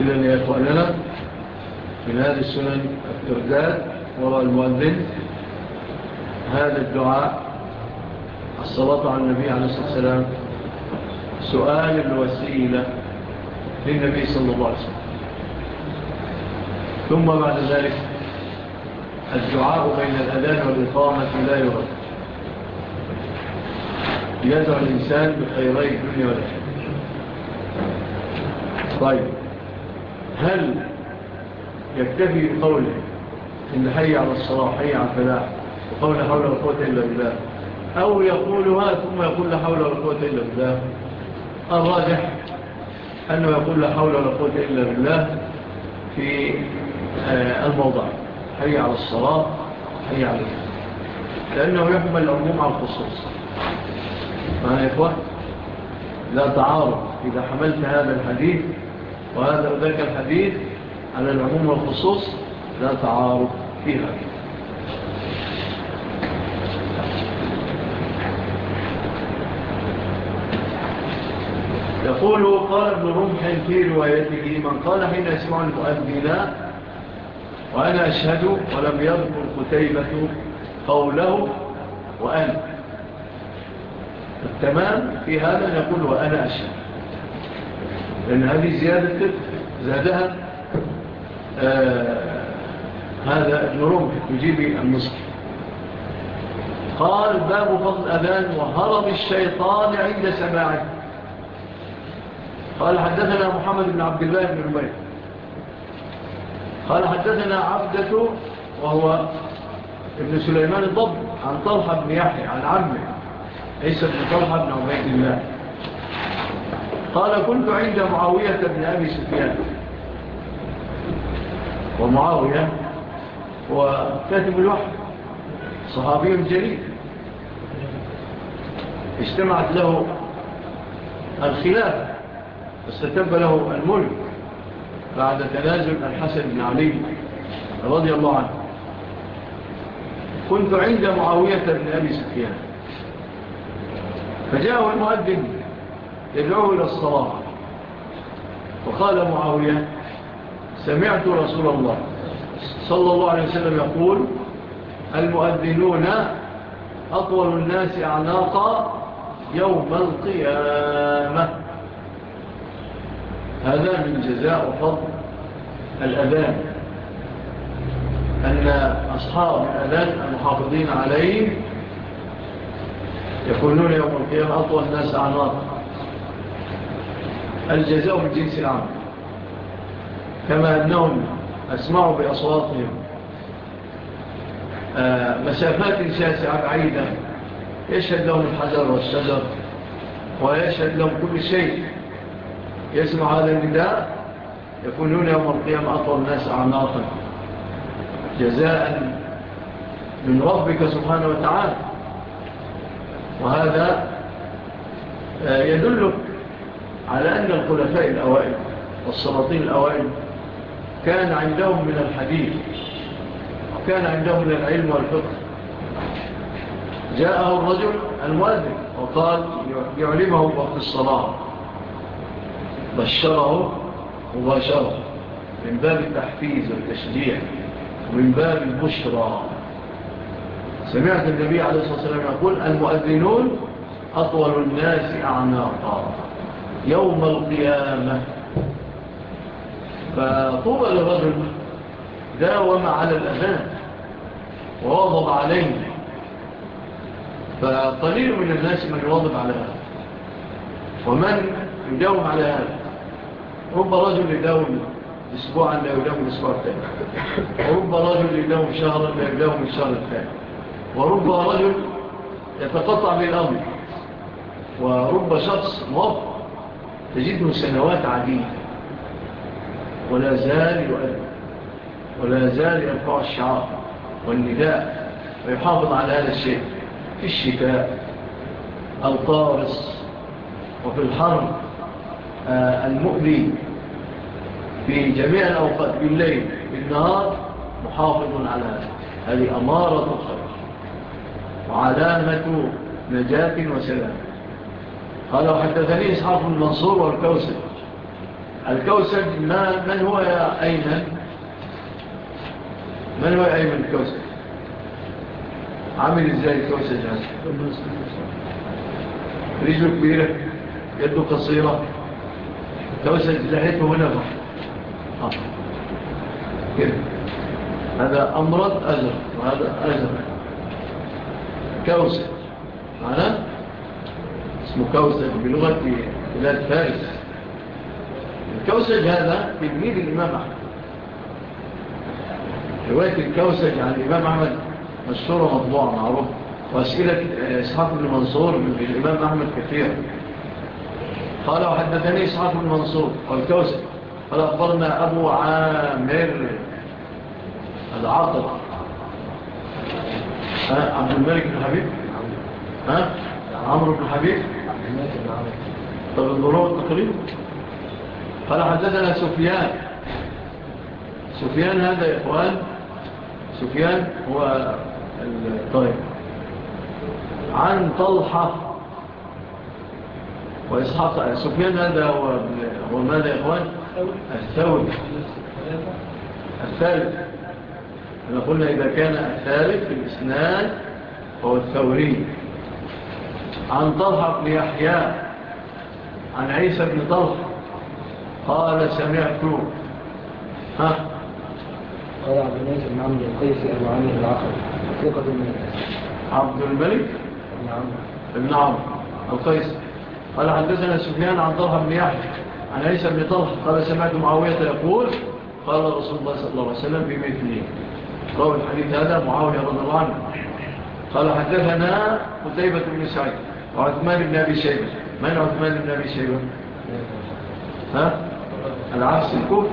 إذن يا إخواننا من هذه السنن الترداد وراء المؤذن. هذا الدعاء. الصلاة على النبي عليه الصلاة والسلام. سؤال الوسيلة للنبي صلى الله عليه وسلم. ثم بعد ذلك الدعاء بين الأذان والإقامة لا يرد. يدعو الإنسان بخيري الدنيا والأخير طيب. هل يكتفي بقوله إن حي على الصلاة حي على الفلاح وقول حول القوة إلا بالله. أو يقولها ثم يقول لا حول ولا قوة إلا بالله. الراجح أنه يقول لا حول ولا قوة إلا بالله في آه، الموضع. حي على الصلاة حي على الفلاح. لأنه يحمل العموم على الخصوص. معنا يا إخوة؟ لا تعارض. إذا حملت هذا الحديث وهذا ذلك الحديث على العموم والخصوص لا تعارض فيها. يقول قال ابن رمح في روايته من قال حين يسمع المؤذن وأنا أشهد ولم يذكر قتيبة قوله وأنا. التمام في هذا نقول وأنا أشهد. لأن هذه زيادة زادها آه، هذا جروم يجيب المسك قال باب فضل أذان وهرب الشيطان عند سماعه. قال حدثنا محمد بن عبد الله بن رمي قال حدثنا عبدة وهو ابن سليمان الضب عن طلحة بن يحيى عن عمه عيسى بن طلحة بن عبيد الله. قال كنت عند معاوية بن أبي سفيان. ومعاوية وكاتب الوحي صحابي جليل. اجتمعت له الخلاف واستتب له الملك بعد تنازل الحسن بن علي رضي الله عنه. كنت عند معاوية بن أبي سفيان. فجاءه المؤذن يدعوه إلى الصلاة وقال معاوية سمعت رسول الله صلى الله عليه وسلم يقول المؤذنون أطول الناس أعناقا يوم القيامة. هذا من جزاء فضل الأذان. أن أصحاب الأذان المحافظين عليه يكونون يوم القيامة أطول الناس أعناقا. الجزاء من جنس العمل. كما أنهم أسمعوا بأصواتهم. آه، مسافات شاسعة بعيدة. يشهد لهم الحجر والشجر ويشهد لهم كل شيء. يسمع هذا النداء يكونون يوم القيامة أطول الناس أعناقا. جزاء من ربك سبحانه وتعالى. وهذا آه، يدلك على أن الخلفاء الأوائل والسلاطين الأوائل كان عندهم من الحديث وكان عندهم من العلم والفقه. جاءه الرجل المؤذن وقال يعلمه وقت الصلاة. بشره مباشرة من باب التحفيز والتشجيع ومن باب البشرى. سمعت النبي عليه الصلاة والسلام يقول المؤذنون أطول الناس أعناقا يوم القيامة. فطوبى للرجل داوم على الأذان وواظب عليه. فقليل من الناس من يواظب على هذا. ومن يداوم على هذا. رب رجل يداوم أسبوعا لا يداوم الأسبوع الثاني. ورب رجل يداوم شهرا لا يداوم الشهر الثاني. ورب رجل يتقطع بالأمر ورب شخص موفق تجده سنوات عديدة. ولا زال يؤذن ولا زال يرفع الشعار والنداء ويحافظ على هذا الشيء في الشتاء القارص وفي الحرم آه، المؤذي في جميع الأوقات بالليل بالنهار محافظ على هذا. هذه أمارة الخير وعلامة نجاة وسلام. قال وحدثني إسحاق المنصور والكوسر الكوسر ما من هو يا أيمن؟ من هو يا أيمن الكوسر عامل إزاي الكوسر جاسم رجل كبيرة يده قصيرة. الكوسر لحيته هنا آه. كده. هذا أمرض أزر وهذا أزر. كوسج معناه؟ اسمه كوسج بلغة بلاد فارس. الكوسج هذا تلميذ الإمام أحمد. رواية الكوسج عن الإمام أحمد مشهورة مطبوعة معروفة وأسئلة إسحاق بن منصور من الإمام أحمد كثير قال وحدثني إسحاق بن منصور والكوسج قال أخبرنا أبو عامر العاطل عبد الملك بن حبيب؟ عمرو بن حبيب؟ طب الضرورة التقريب؟ قال حدثنا سفيان. سفيان هذا يا إخوان. سفيان هو الطيب. عن طلحة وإسحاق. سفيان هذا هو, هو ماذا يا إخوان؟ الثوري. الثالث. أنا قلنا إذا كان الثالث في الإسنان هو الثوري. عن طلحة بن يحيى. عن عيسى بن طلحة. قال سمعت. ها؟ قال عبد الملك بن عمرو القيسي أبو عامر العقل ثقة من عبد الملك نعم. بن عمرو بن عمرو القيسي قال حدثنا سفيان عن طلحة بن يحيى عن عيسى بن طلحة قال سمعت معاوية يقول قال رسول الله صلى الله عليه وسلم بمثله روى الحديث هذا معاوية رضي الله عنه. قال حدثنا قتيبة بن سعيد وعثمان بن أبي شيبة. من عثمان بن أبي شيبة؟ نعم. ها؟ العكس الكفر.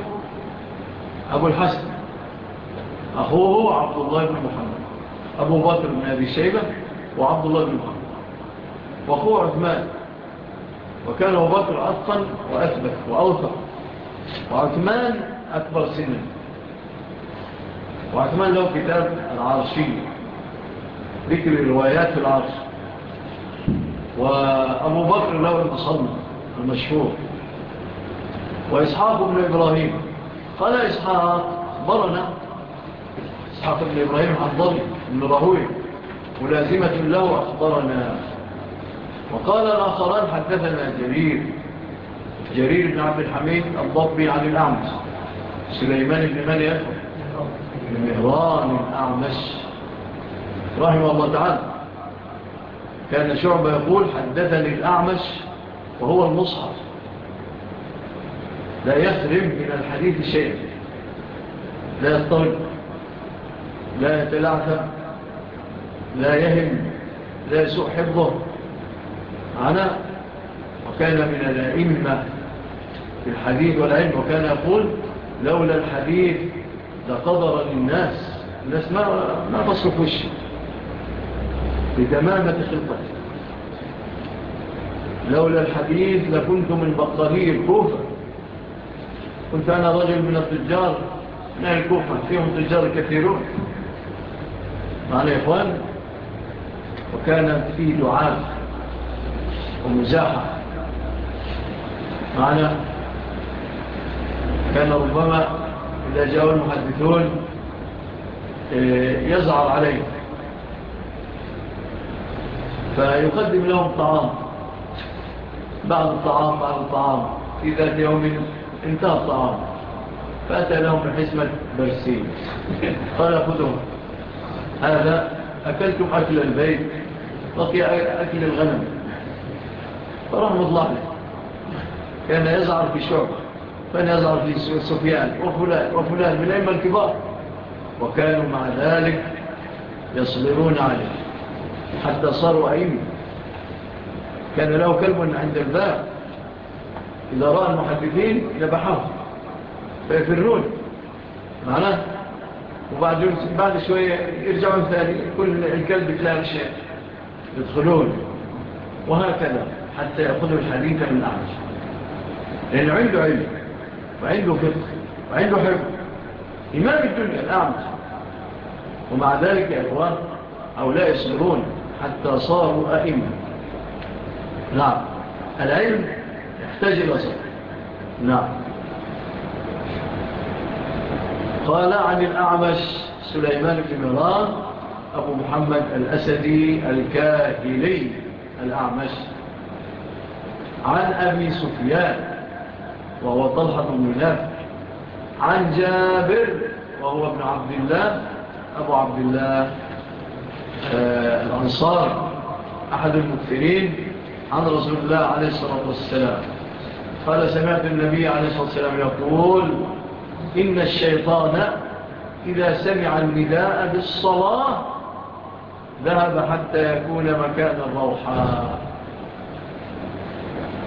أبو الحسن. أخوه عبد الله بن محمد. أبو بكر بن أبي شيبة وعبد الله بن محمد. وأخوه عثمان. وكان أبو بكر أصلا وأثبت وأوثق. وعثمان أكبر سنة وعثمان له كتاب العرشي. ذكر روايات العرش. وأبو بكر له المصنف المشهور. وإسحاق بن إبراهيم. قال إسحاق برنا إسحاق بن إبراهيم الحضري بن رهوي ملازمة له أخبرنا. وقال الآخران حدثنا جرير. جرير بن عبد الحميد الضبي عن الأعمس سليمان بن من يأخذ بن مهران الأعمس رحمه الله تعالى. كان شعب يقول حدثني الأعمس وهو المصحف. لا يخرم من الحديث شيء. لا يسترق لا يتلعثم. لا يهم. لا يسوء حفظه. عنا وكان من الأئمة في الحديث والعلم وكان يقول لولا الحديث لقدر للناس. الناس ما, ما تصرف وشي بتمامة خلطة لولا الحديث لكنت من بطريق الكوفة كنت أنا رجل من التجار من الكوفة فيهم تجار كثيرون. معنا يا إخوان؟ وكان فيه دعاء ومزاحة. معنا؟ كان ربما إذا جاءوا المحدثون آه، يزعر عليه. فيقدم لهم طعام. بعض الطعام بعض الطعام. في ذات يوم انتهى الطعام. فأتى لهم بحسمة برسيم. قال خذهم هذا أكلتم أكل البيت. بقي أكل الغنم. فرحم الله كان يزعر في شعبة كان يزعر في سفيان. وفلان وفلان من أيما الكبار. وكانوا مع ذلك يصبرون عليه. حتى صاروا أيما كان له كلب عند الباب. إذا رأى المحدثين يبحث. فيفرون. معناه؟ وبعد بعد شوية يرجعون ثاني. كل الكلب تلاقي الشيء. يدخلون. وهكذا. حتى يأخذوا الحديث من الأعمش لأنه عنده علم. وعنده فقه. وعنده حفظ إمام الدنيا الأعمش. ومع ذلك يا إخوان هؤلاء يصبرون حتى صاروا أئمة. نعم. العلم تجربة نعم۔ قال عن الأعمش سليمان بن مران أبو محمد الأسدي الكاهلي الأعمش. عن أبي سفيان وهو طلحة بن عن جابر وهو ابن عبد الله أبو عبد الله آه، الأنصار أحد المكفرين عن رسول الله عليه الصلاة والسلام. قال سمعت النبي عليه الصلاة والسلام يقول إن الشيطان إذا سمع النداء بالصلاة ذهب حتى يكون مكان الروحة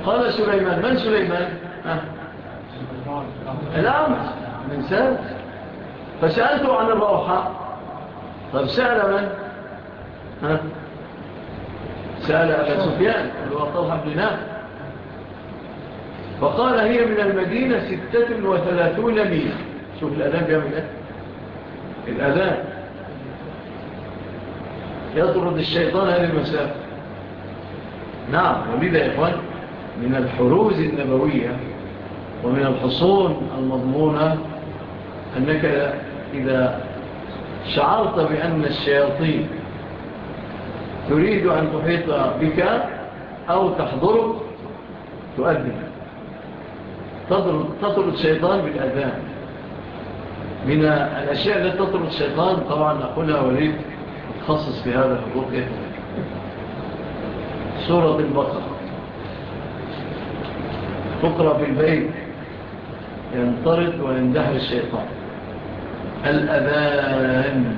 قال سليمان من سليمان؟ الأمس من سألت فسألته عن الروحة طب سأل من؟ ها؟ سأل أبا سفيان اللي هو طلحة بن فقال هي من المدينة ستة وثلاثون ميل شوف الأذان بيعمل إيه؟ الأذان. يطرد الشيطان هذه المسافة نعم ولذا يا إخوان من الحروز النبوية ومن الحصون المضمونة أنك إذا شعرت بأن الشياطين تريد أن تحيط بك أو تحضرك تؤذن. تطرد الشيطان بالأذان. من الأشياء التي تطرد الشيطان طبعا أقولها وليد تخصص في هذا الرقية سورة البقرة. تقرأ في البيت. ينطرد ويندهر الشيطان. الأذان.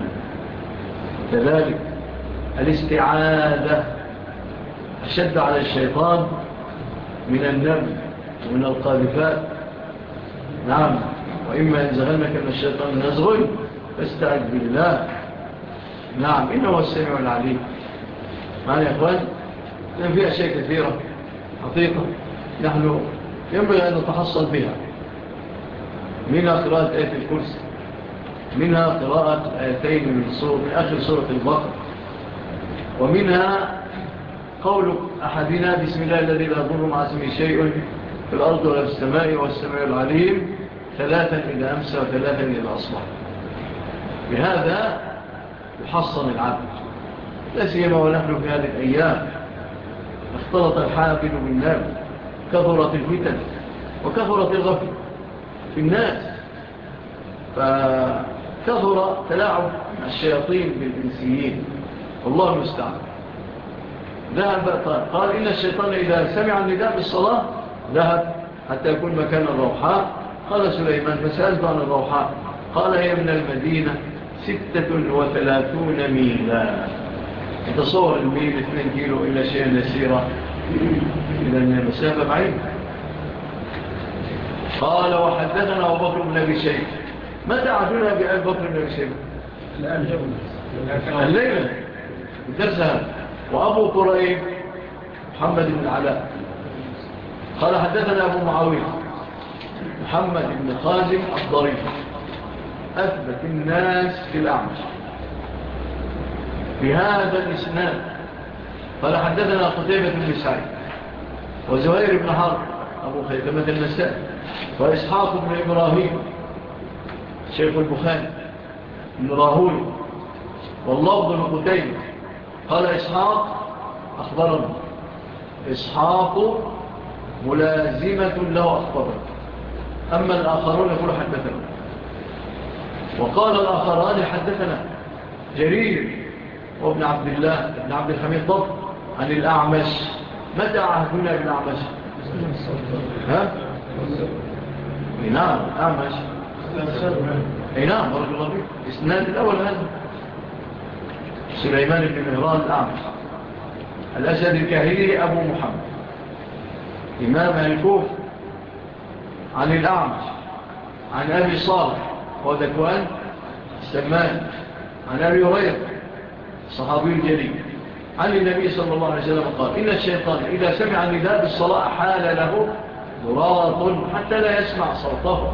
كذلك الاستعادة أشد على الشيطان من النبي ومن القاذفات. نعم. وإما ينزغنك من الشيطان نزغي فاستعد بالله. نعم. إنه هو السميع العليم. معنا يا أخوان؟ لأن فيها أشياء كثيرة. حقيقة. نحن ينبغي أن نتحصل بها منها قراءة آية الكرسي. منها قراءة آيتين من, صور من آخر سورة البقر ومنها قول أحدنا بسم الله الذي لا ضر مع اسمه شيء. في الأرض ولا في السماء والسماء العليم ثلاثا إلى أمس وثلاثا إلى أصبح. بهذا يحصن العبد. لا سيما ونحن في هذه الأيام. اختلط الحافل بالنار كثرت الفتن وكثرت الغفل في الناس. فكثر تلاعب الشياطين بالإنسيين. والله المستعان. ذهب قال إن الشيطان إذا سمع النداء بالصلاة ذهب حتى يكون مكان الروحاء. قال سليمان فسألت عن الروحاء. قال هي من المدينة ستة وثلاثون ميلا. تصور الميل اثنين كيلو إلى شيء نسيرة إلى المسافة بعيد قال وحدثنا أبو بكر بن أبي شيء متى عدنا بأبو بكر بن أبي شيء الليلة. الدرس هذا. وأبو قريب محمد بن علاء قال حدثنا أبو معاوية محمد بن خازم الضريف أثبت الناس في الأعمش. بهذا الإسناد قال حدثنا قتيبة بن سعيد وزهير بن حرب أبو خيثمة النساء وإسحاق بن إبراهيم شيخ البخاري بن راهول والله بن قتيبة. قال إسحاق أخبرنا. إسحاق ملازمة له أخطبه أما الآخرون يقول حدثنا. وقال الآخران حدثنا. جرير وابن عبد الله ابن عبد الحميد طب عن الأعمش. متى عهدنا بالأعمش؟ ها؟ نعم أعمش. أي نعم رجل ربيع. إسناد الأول هذا. سليمان بن مهران الأعمش. الأسد الكهيري أبو محمد. إمام الكوف عن الأعمش عن أبي صالح ودكوان استمان عن أبي هريرة صحابي الجليل عن النبي صلى الله عليه وسلم قال إن الشيطان إذا سمع نداء بالصلاة حال له ضراط حتى لا يسمع صوته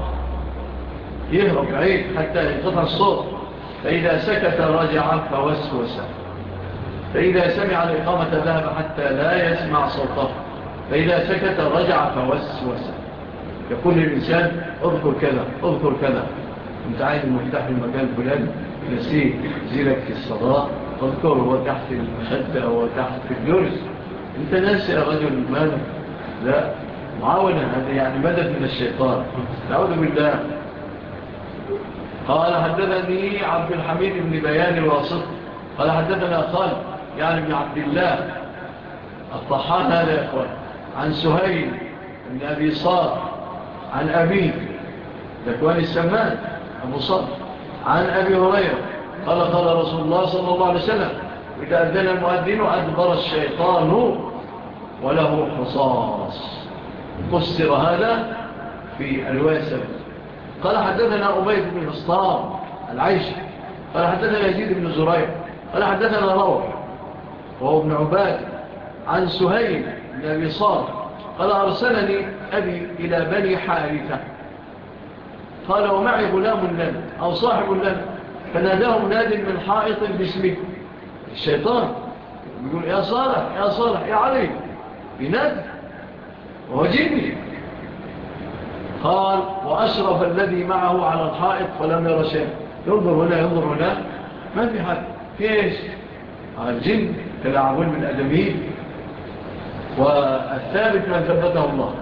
يهرب عيد حتى ينقطع الصوت فإذا سكت رجع فوسوس فإذا سمع الإقامة ذهب حتى لا يسمع صوته. فإذا سكت رجع فوسوس. يقول للإنسان أذكر كذا أذكر كذا. أنت عايز المفتاح المكان فلان نسيه زيلك في الصلاة اذكر هو تحت المخدة هو تحت الجرس أنت ناسي يا رجل مالك لا معاونة هذا يعني مدد من الشيطان. نعوذ بالله. قال حدثني عبد الحميد بن بيان الواسط. قال حدثنا خالد يعني بن عبد الله. الطحان هذا يا أخوان. عن سهيل بن أبي صار عن أبيه ذكوان السمان؟ أبو صار عن أبي هريرة قال قال رسول الله صلى الله عليه وسلم إذا أذن المؤذن أدبر الشيطان وله حصاص قصر هذا في الواسع قال حدثنا أبيض بن مصطار العيش. قال حدثنا يزيد بن زريع. قال حدثنا روح. وهو ابن عباد. عن سهيل وصال قال أرسلني أبي إلى بني حارثة. قال ومعي غلام لنا أو صاحب لنا فناداهم ناد من حائط باسمه. الشيطان يقول يا صالح يا صالح يا علي بناد. وجيني قال وأشرف الذي معه على الحائط فلم يرى شيء ينظر هنا ينظر هنا. ما في حد في إيش؟ الجن تلعبون من أدمين والثابت من ثبته الله.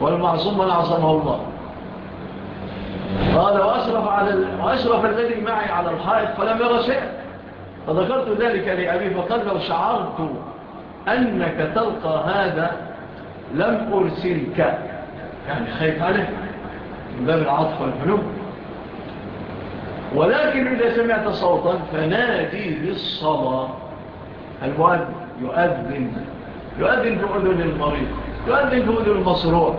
والمعصوم من عصمه الله. قال وأشرف, على وأشرف الذي معي على الحائط فلم يرى شيئا. فذكرت ذلك لأبي فقال لو شعرت أنك تلقى هذا لم أرسلك. يعني خايف عليه من باب العطف والفنوب ولكن إذا سمعت صوتا فنادي بالصلاة المؤذن. يؤذن يؤذن في أذن المريض يؤذن في أذن المصروع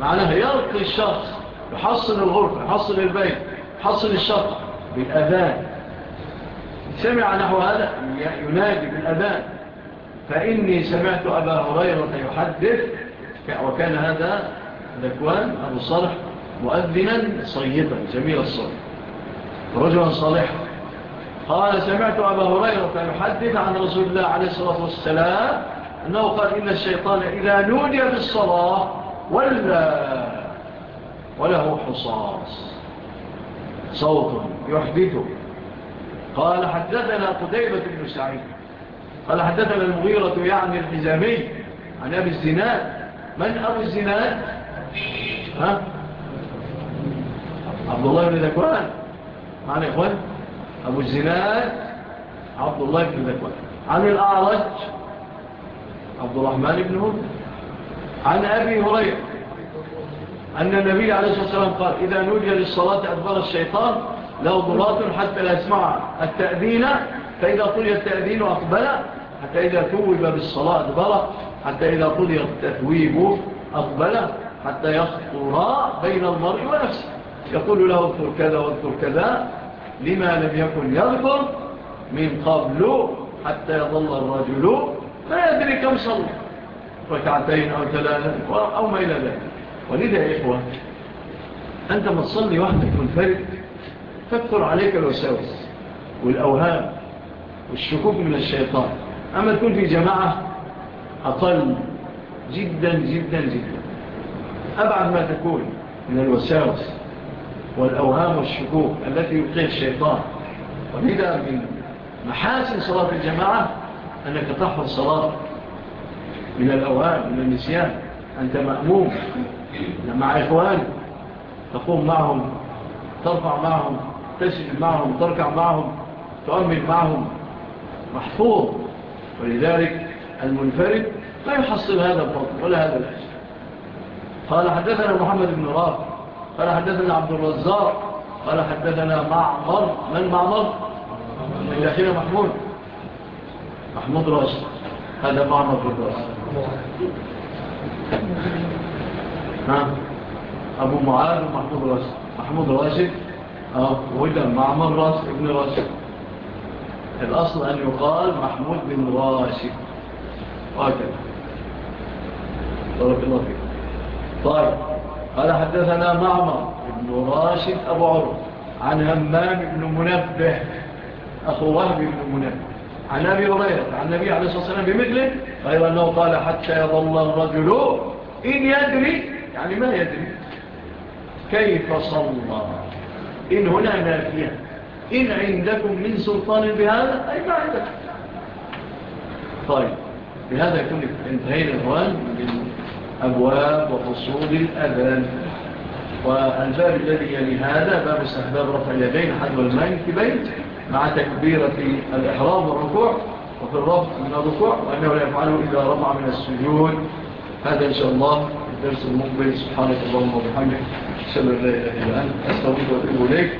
معناها يرقي الشخص يحصن الغرفة يحصن البيت يحصن الشرق بالأذان. سمع نحو هذا؟ ينادي بالأذان. فإني سمعت أبا هريرة يحدث وكان هذا ذكوان أبو الصالح مؤذنا صيدا جميل الصالح رجلا صالحا. قال سمعت أبا هريرة يحدث عن رسول الله عليه الصلاة والسلام أنه قال إن الشيطان إذا نودي بالصلاة ولا وله حصاص. صوت يحدثه. قال حدثنا قديمة بن سعيد. قال حدثنا المغيرة يعني الحزامي عن أبي الزناد. من أبو الزناد؟ ها؟ عبد الله بن ذكوان. معنا يا إخوان. أبو الزناد عبد الله بن ذكوان. عن الأعرج عبد الرحمن بن هود عن أبي هريرة أن النبي عليه الصلاة والسلام قال إذا نجي للصلاة أدبر الشيطان له ضرات حتى لا يسمع التأذين فإذا قل التأذين أقبل حتى إذا توب بالصلاة أدبر حتى إذا قل التثويب أقبل حتى يخطر بين المرء ونفسه. يقول له اذكر كذا واذكر كذا لما لم يكن يذكر من قبل حتى يظل الرجل لا يدري كم صلى ركعتين أو ثلاثة أو ما إلى ذلك. ولذا يا إخوة أنت ما تصلي وحدك منفرد تكثر عليك الوساوس والأوهام والشكوك من الشيطان. أما تكون في جماعة أقل جدا جدا جدا. أبعد ما تكون من الوساوس والأوهام والشكوك التي يلقيه الشيطان. ولذا من محاسن صلاة الجماعة أنك تحفظ صلاة من الأوهام من النسيان. أنت مأموم. مع إخوان تقوم معهم ترفع معهم تسجد معهم تركع معهم تؤمن معهم. محفوظ. ولذلك المنفرد لا يحصل هذا الفضل ولا هذا الأجل قال حدثنا محمد بن راب قال حدثنا عبد الرزاق. قال حدثنا معمر. من معمر؟ من داخل محمود. محمود راشد هذا مع محمود راشد. ها أبو معاذ ومحمود راشد. محمود راشد آه، وده معمر راشد ابن راشد. الأصل أن يقال محمود بن راشد. وهكذا. بارك الله فيك. طيب قال حدثنا معمر بن راشد أبو عروه عن همام بن منبه أخو وهب بن منبه. عن أبي هريرة عن النبي عليه الصلاة والسلام بمثله غير أنه قال حتى يظل الرجل إن يدري يعني ما يدري كيف صلى؟ إن هنا نافية. إن عندكم من سلطان بهذا أي ما عندكم طيب بهذا يكون انتهينا الأخوان من أبواب وفصول الأذان. والباب الذي يلي هذا باب استحباب رفع اليدين حدوى المنكبين مع تكبيرة الإحرام والركوع وفي الرفع من الركوع وأنه لا يفعله إذا رفع من السجود. هذا إن شاء الله الدرس المقبل. سبحانك اللهم وبحمدك أشهد أن لا إله إلا أنت وأتوب إليك.